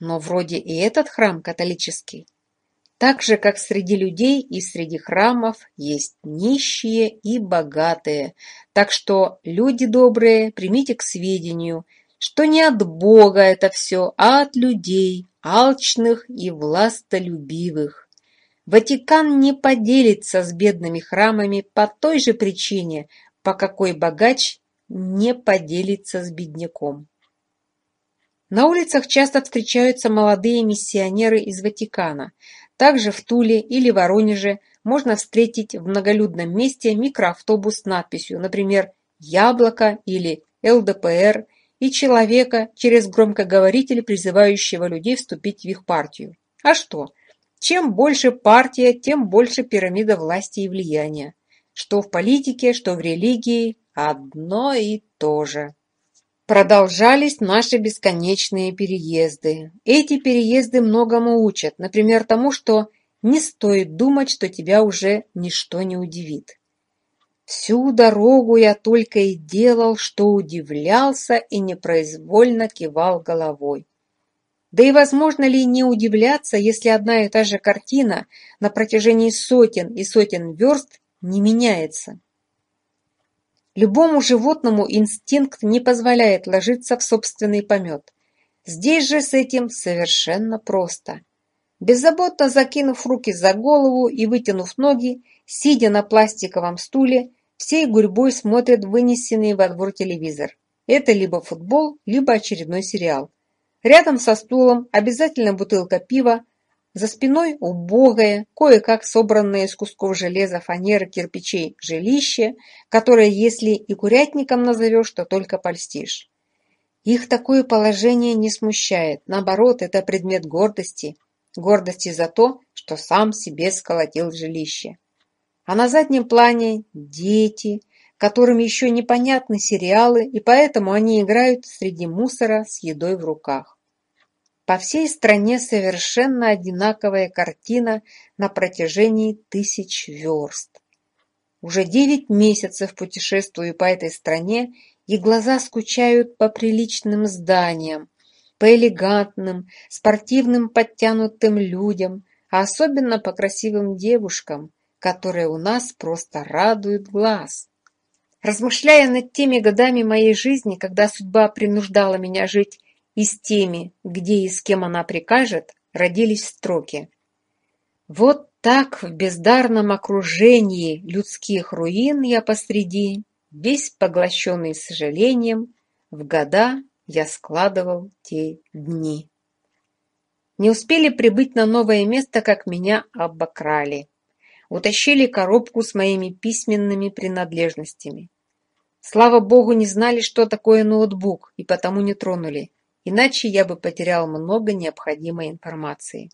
но вроде и этот храм католический, так же, как среди людей и среди храмов есть нищие и богатые. Так что, люди добрые, примите к сведению, что не от Бога это все, а от людей, алчных и властолюбивых. Ватикан не поделится с бедными храмами по той же причине, по какой богач не поделится с бедняком. На улицах часто встречаются молодые миссионеры из Ватикана. Также в Туле или Воронеже можно встретить в многолюдном месте микроавтобус с надписью, например, «Яблоко» или «ЛДПР» и человека через громкоговоритель, призывающего людей вступить в их партию. А что? Чем больше партия, тем больше пирамида власти и влияния. Что в политике, что в религии – одно и то же. Продолжались наши бесконечные переезды. Эти переезды многому учат, например, тому, что не стоит думать, что тебя уже ничто не удивит. Всю дорогу я только и делал, что удивлялся и непроизвольно кивал головой. Да и возможно ли не удивляться, если одна и та же картина на протяжении сотен и сотен верст не меняется? Любому животному инстинкт не позволяет ложиться в собственный помет. Здесь же с этим совершенно просто. Беззаботно закинув руки за голову и вытянув ноги, сидя на пластиковом стуле, всей гурьбой смотрят вынесенный во двор телевизор. Это либо футбол, либо очередной сериал. Рядом со стулом обязательно бутылка пива, за спиной убогое, кое-как собранное из кусков железа, фанеры, кирпичей жилище, которое, если и курятником назовешь, то только польстишь. Их такое положение не смущает. Наоборот, это предмет гордости. Гордости за то, что сам себе сколотил жилище. А на заднем плане дети, которым еще непонятны сериалы, и поэтому они играют среди мусора с едой в руках. По всей стране совершенно одинаковая картина на протяжении тысяч верст. Уже девять месяцев путешествую по этой стране, и глаза скучают по приличным зданиям, по элегантным, спортивным подтянутым людям, а особенно по красивым девушкам, которые у нас просто радуют глаз. Размышляя над теми годами моей жизни, когда судьба принуждала меня жить и с теми, где и с кем она прикажет, родились строки. Вот так в бездарном окружении людских руин я посреди, весь поглощенный сожалением, в года я складывал те дни. Не успели прибыть на новое место, как меня обокрали. Утащили коробку с моими письменными принадлежностями. Слава богу, не знали, что такое ноутбук, и потому не тронули иначе я бы потерял много необходимой информации.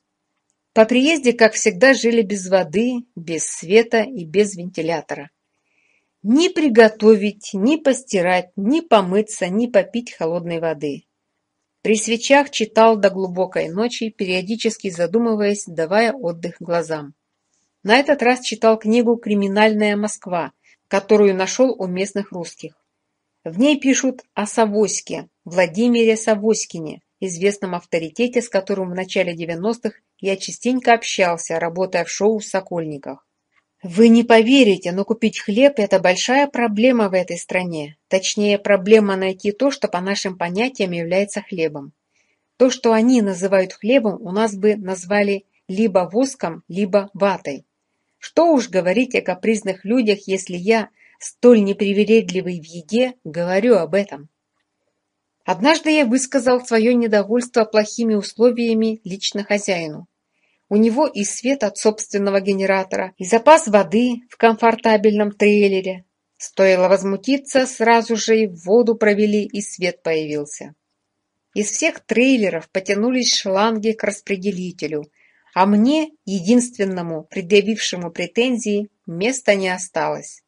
По приезде, как всегда, жили без воды, без света и без вентилятора. Ни приготовить, ни постирать, ни помыться, ни попить холодной воды. При свечах читал до глубокой ночи, периодически задумываясь, давая отдых глазам. На этот раз читал книгу «Криминальная Москва», которую нашел у местных русских. В ней пишут о Савоське, Владимире Савоськине, известном авторитете, с которым в начале 90-х я частенько общался, работая в шоу в Сокольниках. Вы не поверите, но купить хлеб – это большая проблема в этой стране. Точнее, проблема найти то, что по нашим понятиям является хлебом. То, что они называют хлебом, у нас бы назвали либо воском, либо ватой. Что уж говорить о капризных людях, если я, столь непривередливый в еде, говорю об этом. Однажды я высказал свое недовольство плохими условиями лично хозяину. У него и свет от собственного генератора, и запас воды в комфортабельном трейлере. Стоило возмутиться, сразу же и воду провели, и свет появился. Из всех трейлеров потянулись шланги к распределителю, а мне, единственному предъявившему претензии, места не осталось.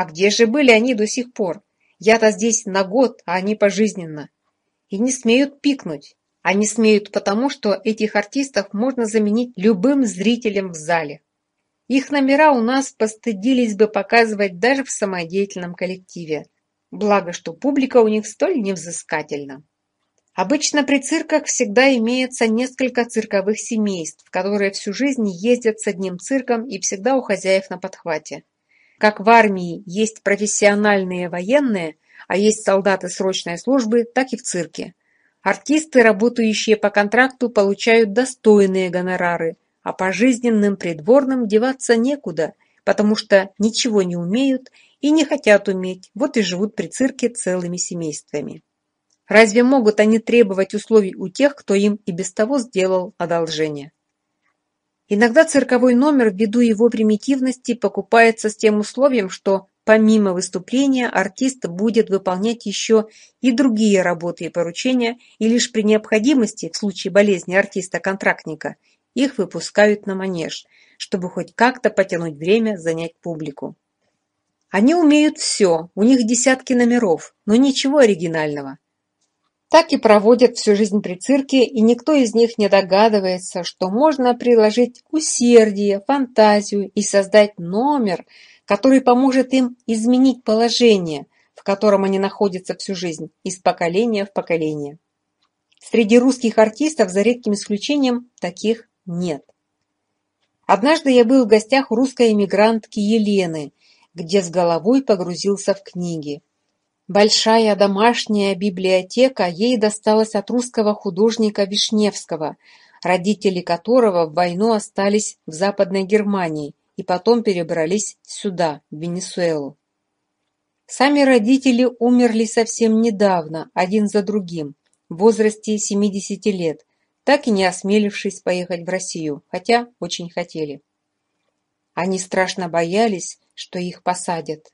А где же были они до сих пор? Я-то здесь на год, а они пожизненно. И не смеют пикнуть. А они смеют потому, что этих артистов можно заменить любым зрителем в зале. Их номера у нас постыдились бы показывать даже в самодеятельном коллективе. Благо, что публика у них столь невзыскательна. Обычно при цирках всегда имеется несколько цирковых семейств, которые всю жизнь ездят с одним цирком и всегда у хозяев на подхвате. Как в армии есть профессиональные военные, а есть солдаты срочной службы, так и в цирке. Артисты, работающие по контракту, получают достойные гонорары, а пожизненным придворным деваться некуда, потому что ничего не умеют и не хотят уметь, вот и живут при цирке целыми семействами. Разве могут они требовать условий у тех, кто им и без того сделал одолжение? Иногда цирковой номер ввиду его примитивности покупается с тем условием, что помимо выступления артист будет выполнять еще и другие работы и поручения, и лишь при необходимости, в случае болезни артиста-контрактника, их выпускают на манеж, чтобы хоть как-то потянуть время занять публику. Они умеют все, у них десятки номеров, но ничего оригинального – так и проводят всю жизнь при цирке, и никто из них не догадывается, что можно приложить усердие, фантазию и создать номер, который поможет им изменить положение, в котором они находятся всю жизнь, из поколения в поколение. Среди русских артистов, за редким исключением, таких нет. Однажды я был в гостях у русской эмигрантки Елены, где с головой погрузился в книги. Большая домашняя библиотека ей досталась от русского художника Вишневского, родители которого в войну остались в Западной Германии и потом перебрались сюда, в Венесуэлу. Сами родители умерли совсем недавно, один за другим, в возрасте 70 лет, так и не осмелившись поехать в Россию, хотя очень хотели. Они страшно боялись, что их посадят.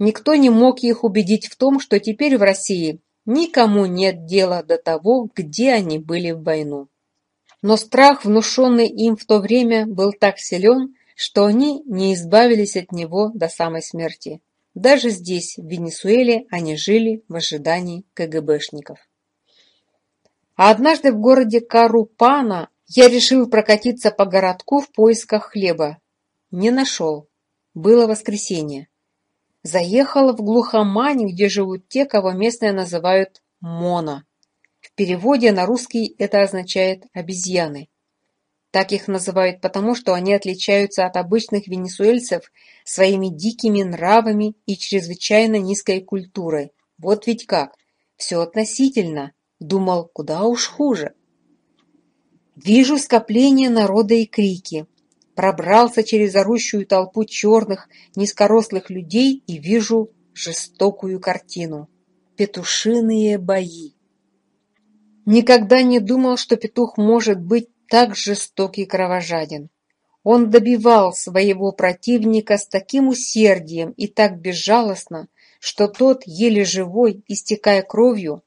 Никто не мог их убедить в том, что теперь в России никому нет дела до того, где они были в войну. Но страх, внушенный им в то время, был так силен, что они не избавились от него до самой смерти. Даже здесь, в Венесуэле, они жили в ожидании КГБшников. А однажды в городе Карупана я решил прокатиться по городку в поисках хлеба. Не нашел. Было воскресенье. Заехал в глухоманию, где живут те, кого местные называют «моно». В переводе на русский это означает «обезьяны». Так их называют потому, что они отличаются от обычных венесуэльцев своими дикими нравами и чрезвычайно низкой культурой. Вот ведь как! Все относительно. Думал, куда уж хуже. Вижу скопление народа и крики пробрался через орущую толпу черных, низкорослых людей и вижу жестокую картину. Петушиные бои. Никогда не думал, что петух может быть так жестокий и кровожаден. Он добивал своего противника с таким усердием и так безжалостно, что тот, еле живой, истекая кровью,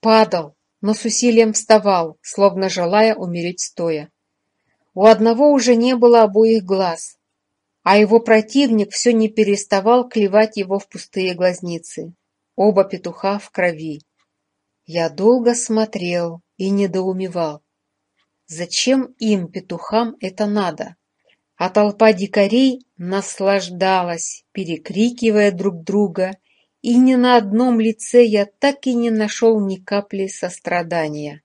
падал, но с усилием вставал, словно желая умереть стоя. У одного уже не было обоих глаз, а его противник все не переставал клевать его в пустые глазницы. Оба петуха в крови. Я долго смотрел и недоумевал. Зачем им, петухам, это надо? А толпа дикарей наслаждалась, перекрикивая друг друга, и ни на одном лице я так и не нашел ни капли сострадания.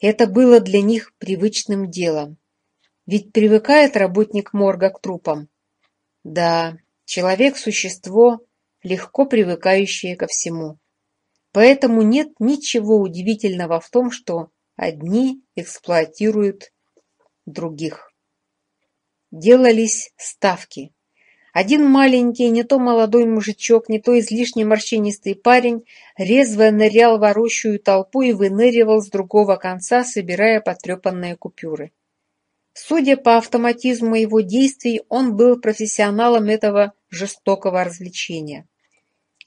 Это было для них привычным делом. Ведь привыкает работник морга к трупам. Да, человек – существо, легко привыкающее ко всему. Поэтому нет ничего удивительного в том, что одни эксплуатируют других. Делались ставки. Один маленький, не то молодой мужичок, не то излишне морщинистый парень резво нырял в орущую толпу и выныривал с другого конца, собирая потрепанные купюры. Судя по автоматизму его действий, он был профессионалом этого жестокого развлечения.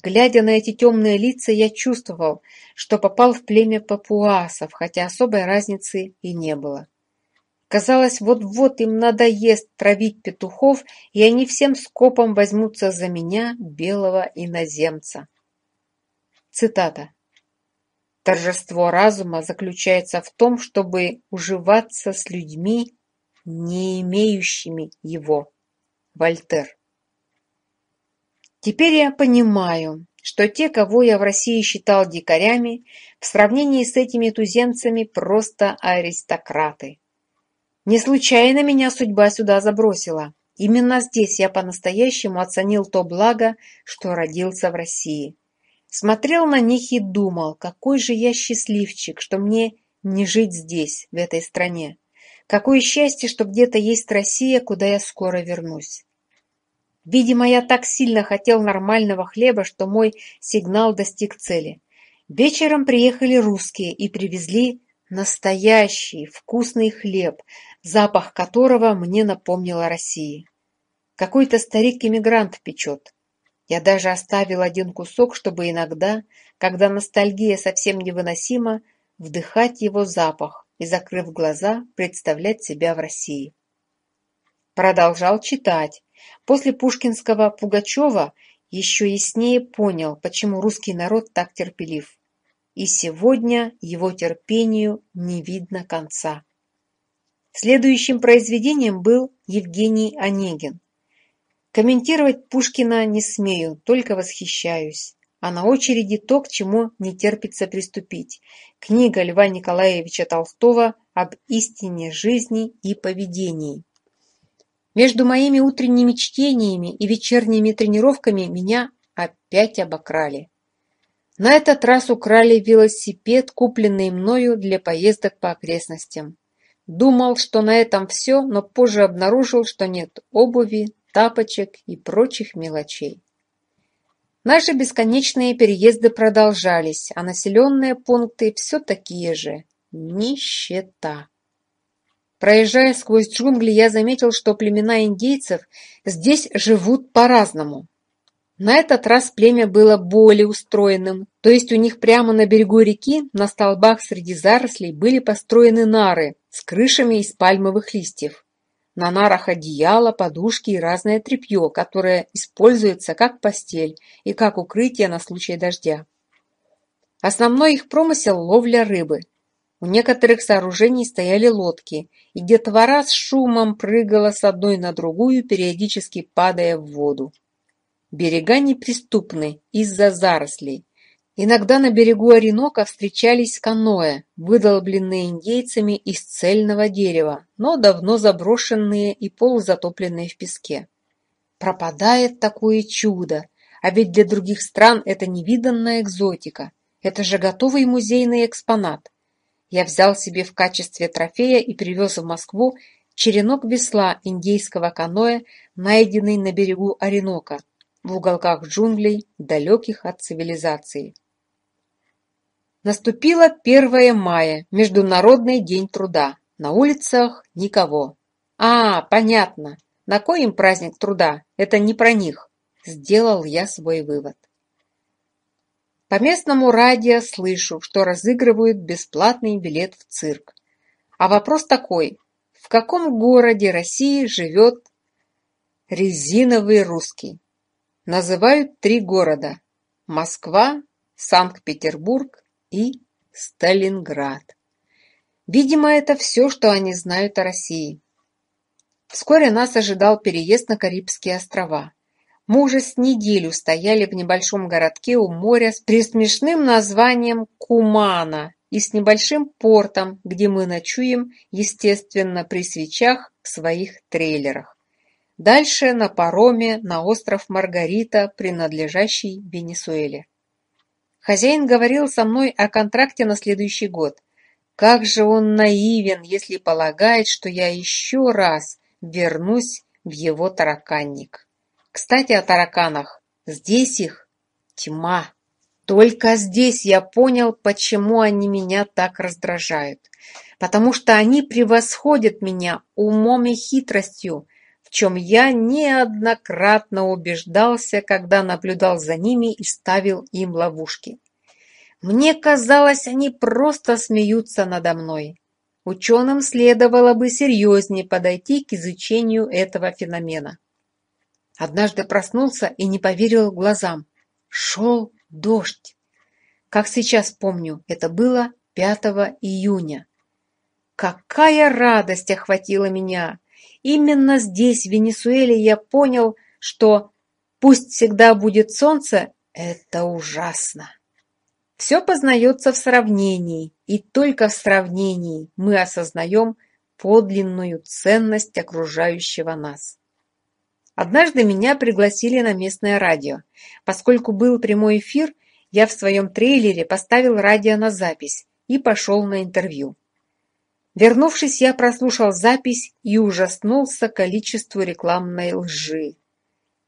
Глядя на эти темные лица, я чувствовал, что попал в племя папуасов, хотя особой разницы и не было. Казалось, вот-вот им надоест травить петухов, и они всем скопом возьмутся за меня, белого иноземца. Цитата. Торжество разума заключается в том, чтобы уживаться с людьми, не имеющими его. Вольтер. Теперь я понимаю, что те, кого я в России считал дикарями, в сравнении с этими туземцами просто аристократы. Не случайно меня судьба сюда забросила. Именно здесь я по-настоящему оценил то благо, что родился в России. Смотрел на них и думал, какой же я счастливчик, что мне не жить здесь, в этой стране. Какое счастье, что где-то есть Россия, куда я скоро вернусь. Видимо, я так сильно хотел нормального хлеба, что мой сигнал достиг цели. Вечером приехали русские и привезли настоящий вкусный хлеб, запах которого мне напомнил о России. Какой-то старик-эмигрант печет. Я даже оставил один кусок, чтобы иногда, когда ностальгия совсем невыносима, вдыхать его запах – и, закрыв глаза, представлять себя в России. Продолжал читать. После пушкинского Пугачева еще яснее понял, почему русский народ так терпелив. И сегодня его терпению не видно конца. Следующим произведением был Евгений Онегин. Комментировать Пушкина не смею, только восхищаюсь а на очереди то, к чему не терпится приступить. Книга Льва Николаевича Толстого об истине жизни и поведении. Между моими утренними чтениями и вечерними тренировками меня опять обокрали. На этот раз украли велосипед, купленный мною для поездок по окрестностям. Думал, что на этом все, но позже обнаружил, что нет обуви, тапочек и прочих мелочей. Наши бесконечные переезды продолжались, а населенные пункты все такие же. Нищета. Проезжая сквозь джунгли, я заметил, что племена индейцев здесь живут по-разному. На этот раз племя было более устроенным, то есть у них прямо на берегу реки на столбах среди зарослей были построены нары с крышами из пальмовых листьев. На нарах одеяла, подушки и разное тряпье, которое используется как постель и как укрытие на случай дождя. Основной их промысел – ловля рыбы. У некоторых сооружений стояли лодки, и детвора с шумом прыгала с одной на другую, периодически падая в воду. Берега неприступны из-за зарослей, Иногда на берегу Оренока встречались каноэ, выдолбленные индейцами из цельного дерева, но давно заброшенные и полузатопленные в песке. Пропадает такое чудо, а ведь для других стран это невиданная экзотика. Это же готовый музейный экспонат. Я взял себе в качестве трофея и привез в Москву черенок весла индейского каноэ, найденный на берегу Оренока – в уголках джунглей далеких от цивилизации. Наступило 1 мая, Международный день труда. На улицах никого. А, понятно. На кой им праздник труда? Это не про них. Сделал я свой вывод. По местному радио слышу, что разыгрывают бесплатный билет в цирк. А вопрос такой. В каком городе России живет резиновый русский? Называют три города: Москва, Санкт-Петербург и Сталинград. Видимо, это все, что они знают о России. Вскоре нас ожидал переезд на Карибские острова. Мы уже с неделю стояли в небольшом городке у моря с пресмешным названием Кумана и с небольшим портом, где мы ночуем, естественно, при свечах в своих трейлерах. Дальше на пароме на остров Маргарита, принадлежащий Венесуэле. Хозяин говорил со мной о контракте на следующий год. Как же он наивен, если полагает, что я еще раз вернусь в его тараканник. Кстати, о тараканах. Здесь их тьма. Только здесь я понял, почему они меня так раздражают. Потому что они превосходят меня умом и хитростью – чем я неоднократно убеждался, когда наблюдал за ними и ставил им ловушки. Мне казалось, они просто смеются надо мной. Ученым следовало бы серьезнее подойти к изучению этого феномена. Однажды проснулся и не поверил глазам. Шел дождь. Как сейчас помню, это было 5 июня. Какая радость охватила меня! Именно здесь, в Венесуэле, я понял, что «пусть всегда будет солнце» — это ужасно. Все познается в сравнении, и только в сравнении мы осознаем подлинную ценность окружающего нас. Однажды меня пригласили на местное радио. Поскольку был прямой эфир, я в своем трейлере поставил радио на запись и пошел на интервью. Вернувшись, я прослушал запись и ужаснулся количеству рекламной лжи.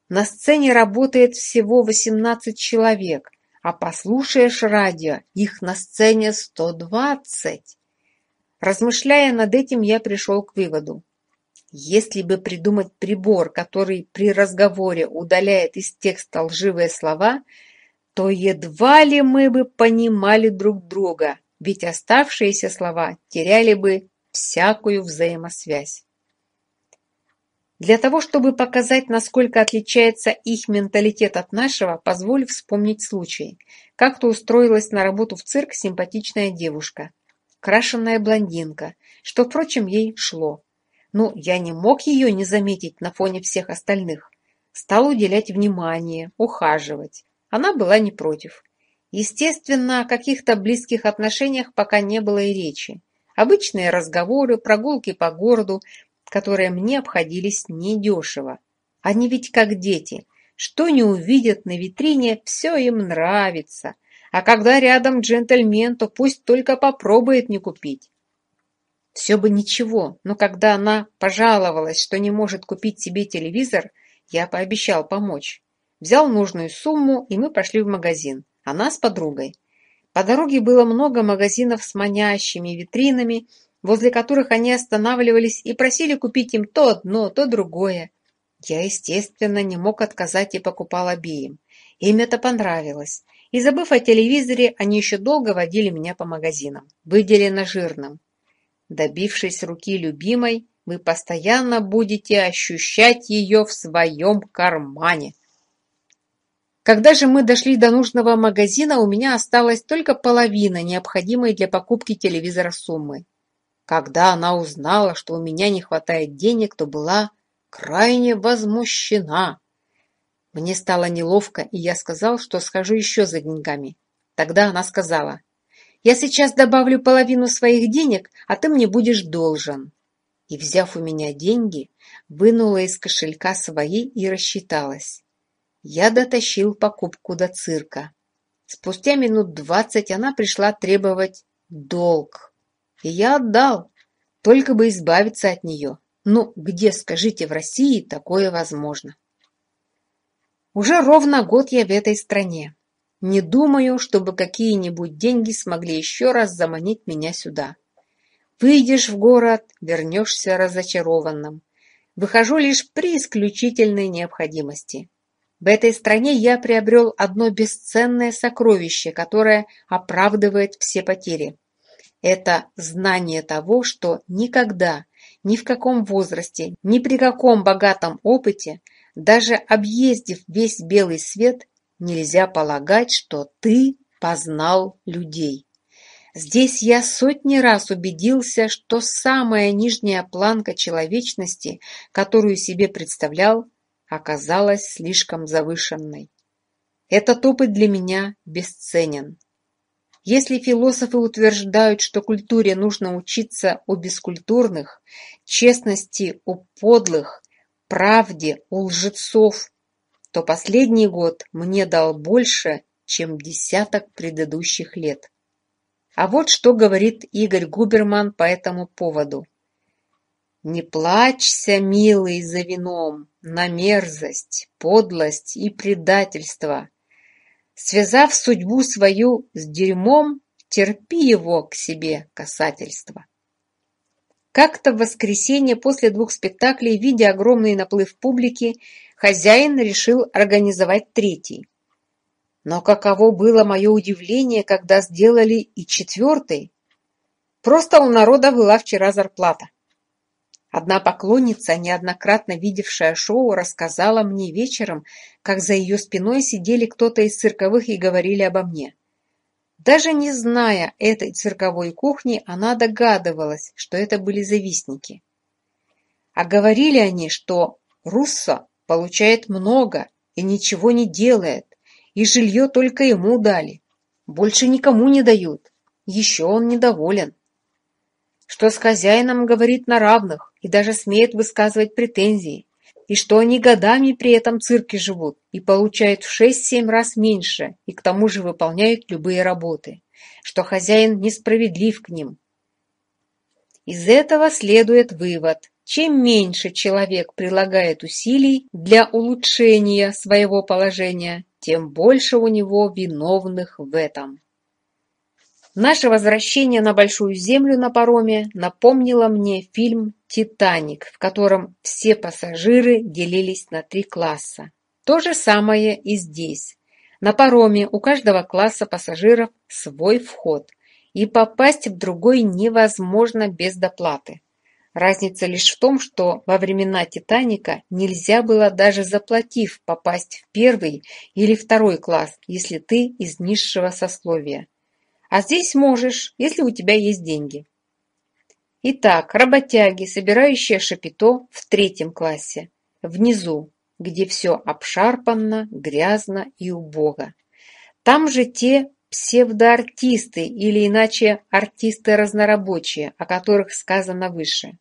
На сцене работает всего 18 человек, а послушаешь радио, их на сцене 120. Размышляя над этим, я пришел к выводу. Если бы придумать прибор, который при разговоре удаляет из текста лживые слова, то едва ли мы бы понимали друг друга – ведь оставшиеся слова теряли бы всякую взаимосвязь. Для того, чтобы показать, насколько отличается их менталитет от нашего, позволь вспомнить случай. Как-то устроилась на работу в цирк симпатичная девушка, крашенная блондинка, что, впрочем, ей шло. Ну, я не мог ее не заметить на фоне всех остальных. Стал уделять внимание, ухаживать. Она была не против. Естественно, о каких-то близких отношениях пока не было и речи. Обычные разговоры, прогулки по городу, которые мне обходились недешево. Они ведь как дети. Что не увидят на витрине, все им нравится. А когда рядом джентльмен, то пусть только попробует не купить. Все бы ничего, но когда она пожаловалась, что не может купить себе телевизор, я пообещал помочь. Взял нужную сумму, и мы пошли в магазин. Она с подругой. По дороге было много магазинов с манящими витринами, возле которых они останавливались и просили купить им то одно, то другое. Я, естественно, не мог отказать и покупал обеим. Им это понравилось. И забыв о телевизоре, они еще долго водили меня по магазинам. выделено жирным. Добившись руки любимой, вы постоянно будете ощущать ее в своем кармане. Когда же мы дошли до нужного магазина, у меня осталась только половина необходимой для покупки телевизора суммы. Когда она узнала, что у меня не хватает денег, то была крайне возмущена. Мне стало неловко, и я сказал, что схожу еще за деньгами. Тогда она сказала, «Я сейчас добавлю половину своих денег, а ты мне будешь должен». И, взяв у меня деньги, вынула из кошелька свои и рассчиталась. Я дотащил покупку до цирка. Спустя минут двадцать она пришла требовать долг. И я отдал, только бы избавиться от нее. Ну, где, скажите, в России такое возможно? Уже ровно год я в этой стране. Не думаю, чтобы какие-нибудь деньги смогли еще раз заманить меня сюда. Выйдешь в город, вернешься разочарованным. Выхожу лишь при исключительной необходимости. В этой стране я приобрел одно бесценное сокровище, которое оправдывает все потери. Это знание того, что никогда, ни в каком возрасте, ни при каком богатом опыте, даже объездив весь белый свет, нельзя полагать, что ты познал людей. Здесь я сотни раз убедился, что самая нижняя планка человечности, которую себе представлял, оказалась слишком завышенной. Этот опыт для меня бесценен. Если философы утверждают, что культуре нужно учиться у бескультурных, честности у подлых, правде у лжецов, то последний год мне дал больше, чем десяток предыдущих лет. А вот что говорит Игорь Губерман по этому поводу. Не плачься, милый, за вином, на мерзость, подлость и предательство. Связав судьбу свою с дерьмом, терпи его к себе касательство. Как-то в воскресенье после двух спектаклей, видя огромный наплыв публики, хозяин решил организовать третий. Но каково было мое удивление, когда сделали и четвертый. Просто у народа была вчера зарплата. Одна поклонница, неоднократно видевшая шоу, рассказала мне вечером, как за ее спиной сидели кто-то из цирковых и говорили обо мне. Даже не зная этой цирковой кухни, она догадывалась, что это были завистники. А говорили они, что Руссо получает много и ничего не делает, и жилье только ему дали, больше никому не дают, еще он недоволен что с хозяином говорит на равных и даже смеет высказывать претензии, и что они годами при этом цирке живут и получают в 6-7 раз меньше и к тому же выполняют любые работы, что хозяин несправедлив к ним. Из этого следует вывод. Чем меньше человек прилагает усилий для улучшения своего положения, тем больше у него виновных в этом. Наше возвращение на Большую Землю на пароме напомнило мне фильм «Титаник», в котором все пассажиры делились на три класса. То же самое и здесь. На пароме у каждого класса пассажиров свой вход, и попасть в другой невозможно без доплаты. Разница лишь в том, что во времена «Титаника» нельзя было даже заплатив попасть в первый или второй класс, если ты из низшего сословия. А здесь можешь, если у тебя есть деньги. Итак, работяги, собирающие шапито в третьем классе, внизу, где все обшарпанно, грязно и убого. Там же те псевдоартисты или иначе артисты-разнорабочие, о которых сказано выше.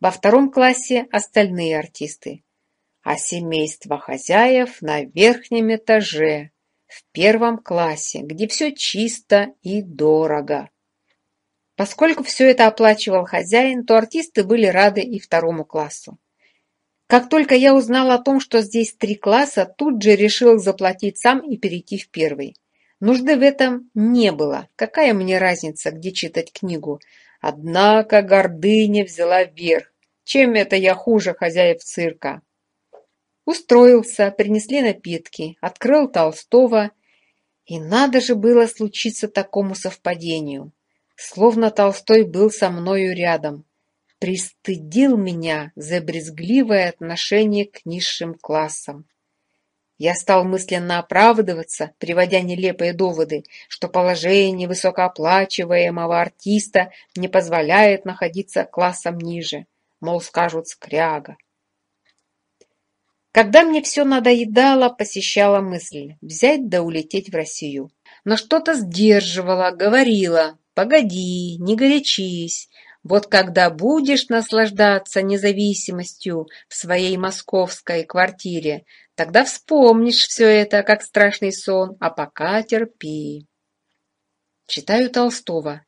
Во втором классе остальные артисты. А семейство хозяев на верхнем этаже, в первом классе, где все чисто и дорого. Поскольку все это оплачивал хозяин, то артисты были рады и второму классу. Как только я узнал о том, что здесь три класса, тут же решил заплатить сам и перейти в первый. Нужды в этом не было. Какая мне разница, где читать книгу? Однако гордыня взяла верх. Чем это я хуже хозяев цирка? Устроился, принесли напитки, открыл Толстого, и надо же было случиться такому совпадению. Словно Толстой был со мною рядом. Пристыдил меня за брезгливое отношение к низшим классам. Я стал мысленно оправдываться, приводя нелепые доводы, что положение высокооплачиваемого артиста не позволяет находиться классом ниже, мол, скажут скряга, когда мне все надоедало, посещала мысль взять да улететь в Россию. Но что-то сдерживала, говорила, погоди, не горячись. Вот когда будешь наслаждаться независимостью в своей московской квартире, тогда вспомнишь все это, как страшный сон, а пока терпи. Читаю Толстого,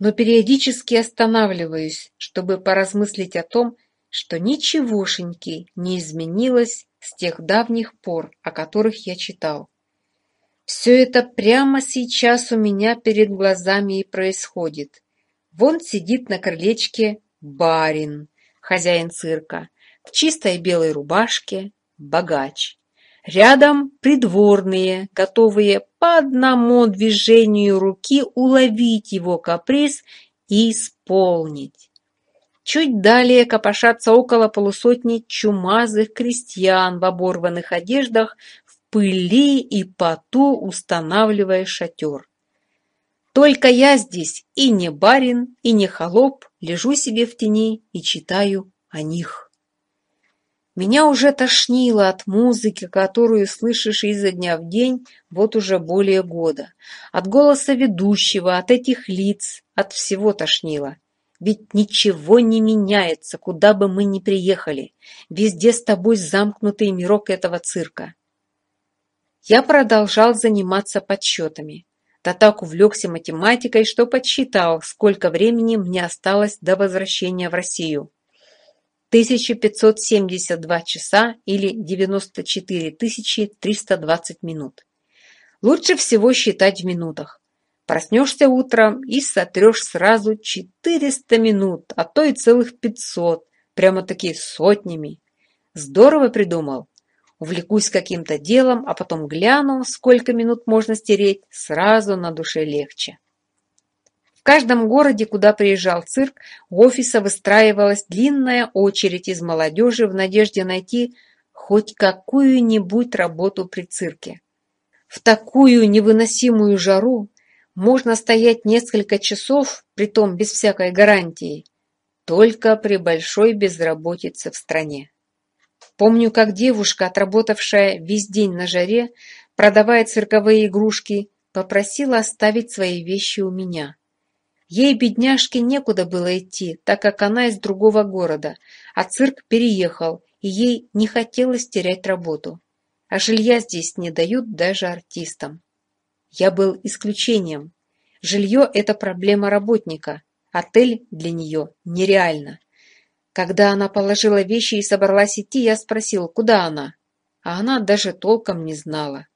но периодически останавливаюсь, чтобы поразмыслить о том, что ничегошеньки не изменилось с тех давних пор, о которых я читал. Все это прямо сейчас у меня перед глазами и происходит. Вон сидит на крылечке барин, хозяин цирка, в чистой белой рубашке, богач. Рядом придворные, готовые по одному движению руки уловить его каприз и исполнить. Чуть далее копошатся около полусотни чумазых крестьян в оборванных одеждах, в пыли и поту устанавливая шатер. Только я здесь и не барин, и не холоп, лежу себе в тени и читаю о них. Меня уже тошнило от музыки, которую слышишь изо дня в день вот уже более года. От голоса ведущего, от этих лиц, от всего тошнило ведь ничего не меняется, куда бы мы ни приехали. Везде с тобой замкнутый мирок этого цирка. Я продолжал заниматься подсчетами. Да так увлекся математикой, что подсчитал, сколько времени мне осталось до возвращения в Россию. 1572 часа или 94 320 минут. Лучше всего считать в минутах. Проснешься утром и сотрешь сразу 400 минут, а то и целых 500, прямо-таки сотнями. Здорово придумал. Увлекусь каким-то делом, а потом гляну, сколько минут можно стереть, сразу на душе легче. В каждом городе, куда приезжал цирк, у офиса выстраивалась длинная очередь из молодежи в надежде найти хоть какую-нибудь работу при цирке. В такую невыносимую жару можно стоять несколько часов, притом без всякой гарантии, только при большой безработице в стране. Помню, как девушка, отработавшая весь день на жаре, продавая цирковые игрушки, попросила оставить свои вещи у меня. Ей, бедняжке, некуда было идти, так как она из другого города, а цирк переехал, и ей не хотелось терять работу. А жилья здесь не дают даже артистам. Я был исключением. Жилье – это проблема работника, отель для нее нереально. Когда она положила вещи и собралась идти, я спросил, куда она? А она даже толком не знала.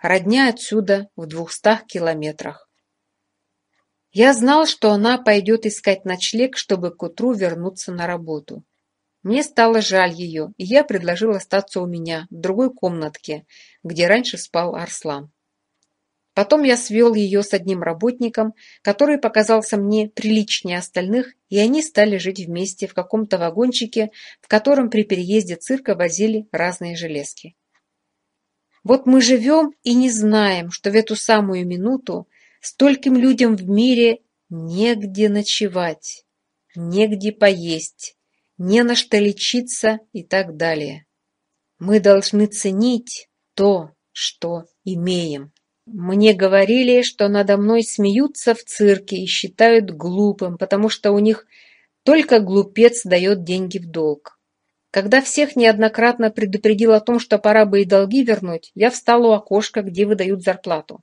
Родня отсюда в двухстах километрах. Я знал, что она пойдет искать ночлег, чтобы к утру вернуться на работу. Мне стало жаль ее, и я предложил остаться у меня, в другой комнатке, где раньше спал Арслан. Потом я свел ее с одним работником, который показался мне приличнее остальных, и они стали жить вместе в каком-то вагончике, в котором при переезде цирка возили разные железки. Вот мы живем и не знаем, что в эту самую минуту стольким людям в мире негде ночевать, негде поесть, не на что лечиться и так далее. Мы должны ценить то, что имеем. Мне говорили, что надо мной смеются в цирке и считают глупым, потому что у них только глупец дает деньги в долг. Когда всех неоднократно предупредил о том, что пора бы и долги вернуть, я встал у окошка, где выдают зарплату.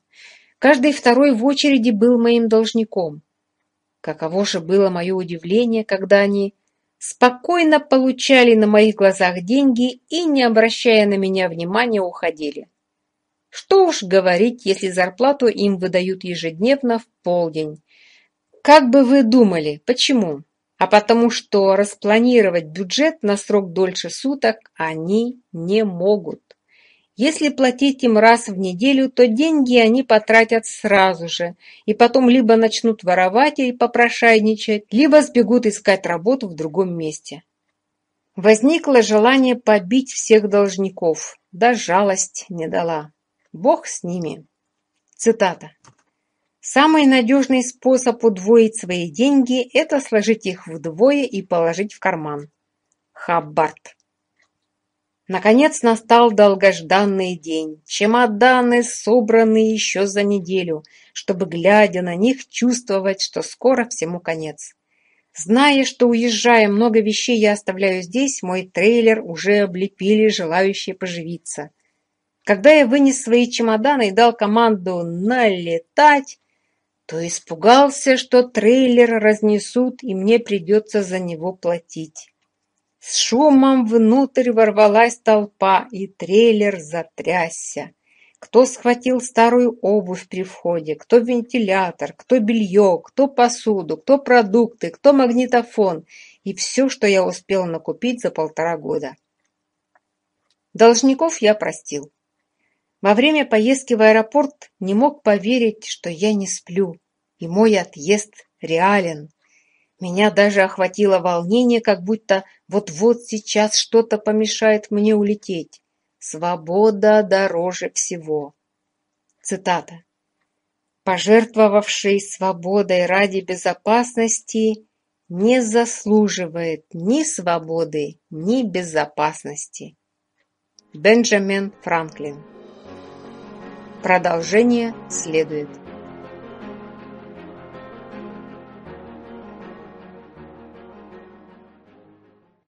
Каждый второй в очереди был моим должником. Каково же было мое удивление, когда они спокойно получали на моих глазах деньги и, не обращая на меня внимания, уходили. Что уж говорить, если зарплату им выдают ежедневно в полдень. Как бы вы думали, почему? А потому что распланировать бюджет на срок дольше суток они не могут. Если платить им раз в неделю, то деньги они потратят сразу же, и потом либо начнут воровать и попрошайничать, либо сбегут искать работу в другом месте. Возникло желание побить всех должников, да жалость не дала. Бог с ними. Цитата. Самый надежный способ удвоить свои деньги – это сложить их вдвое и положить в карман. Хаббард. Наконец настал долгожданный день. Чемоданы собраны еще за неделю, чтобы, глядя на них, чувствовать, что скоро всему конец. Зная, что уезжая много вещей я оставляю здесь, мой трейлер уже облепили желающие поживиться – когда я вынес свои чемоданы и дал команду «налетать», то испугался, что трейлер разнесут, и мне придется за него платить. С шумом внутрь ворвалась толпа, и трейлер затрясся. Кто схватил старую обувь при входе, кто вентилятор, кто белье, кто посуду, кто продукты, кто магнитофон и все, что я успел накупить за полтора года. Должников я простил. Во время поездки в аэропорт не мог поверить, что я не сплю, и мой отъезд реален. Меня даже охватило волнение, как будто вот-вот сейчас что-то помешает мне улететь. Свобода дороже всего. Цитата. Пожертвовавший свободой ради безопасности не заслуживает ни свободы, ни безопасности. Бенджамин Франклин Продолжение следует.